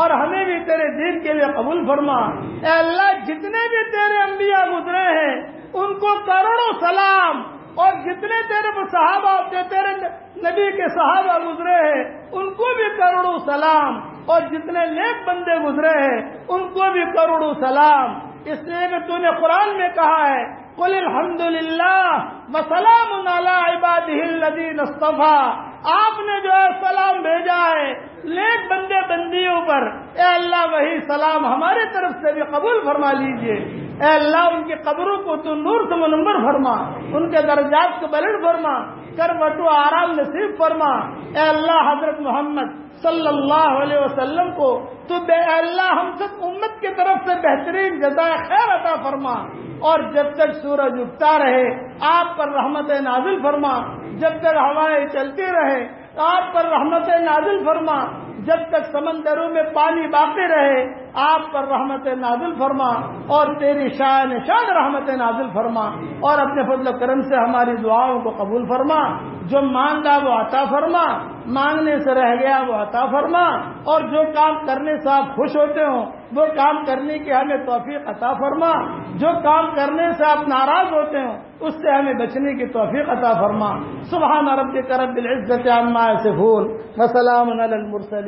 اور ہمیں بھی تیرے دین کے لیے قبول فرما۔ اے اللہ جتنے بھی تیرے انبیاء گزرے ہیں، ان کو کروڑوں سلام اور جتنے تیرے صحابہ تیرے نبی کے صحابہ گزرے ہیں، ان کو بھی کروڑوں سلام۔ اور جتنے نیک بندے گزرے ہیں، ان کو بھی کروڑوں سلام۔ اس لیے کہ تو نے قرآن میں کہا ہے، قل الحمد للہ وسلام عباد اصطفیٰ آپ نے جو ہے سلام بھیجا ہے نیک بندے بندیوں پر۔ اے اللہ، وہی سلام ہماری طرف سے بھی قبول فرما لیجیے۔ اے اللہ، ان کی قبروں کو تو نور سے منور فرما، ان کے درجات کو بلڈ فرما، کر بٹو آرام نصیب فرما۔ اے اللہ، حضرت محمد صلی اللہ علیہ وسلم کو تو بے اللہ، ہم سب امت کی طرف سے بہترین جزائے خیر عطا فرما۔ اور جب تک سورج اٹھتا رہے، آپ پر رحمت نازل فرما۔ جب تک ہوائیں چلتی رہے آپ پر رحمت نازل فرما جب تک سمندروں میں پانی باقی رہے، آپ پر رحمت نازل فرما اور تیری شان شان رحمت نازل فرما اور اپنے فضل و کرم سے ہماری دعاؤں کو قبول فرما۔ جو مانگا وہ عطا فرما، مانگنے سے رہ گیا وہ عطا فرما۔ اور جو کام کرنے سے آپ خوش ہوتے ہوں، وہ کام کرنے کی ہمیں توفیق عطا فرما۔ جو کام کرنے سے آپ ناراض ہوتے ہوں، اس سے ہمیں بچنے کی توفیق عطا فرما۔ سبحان رب کرب العزت عما سے بھول وسلام علی المرسلین۔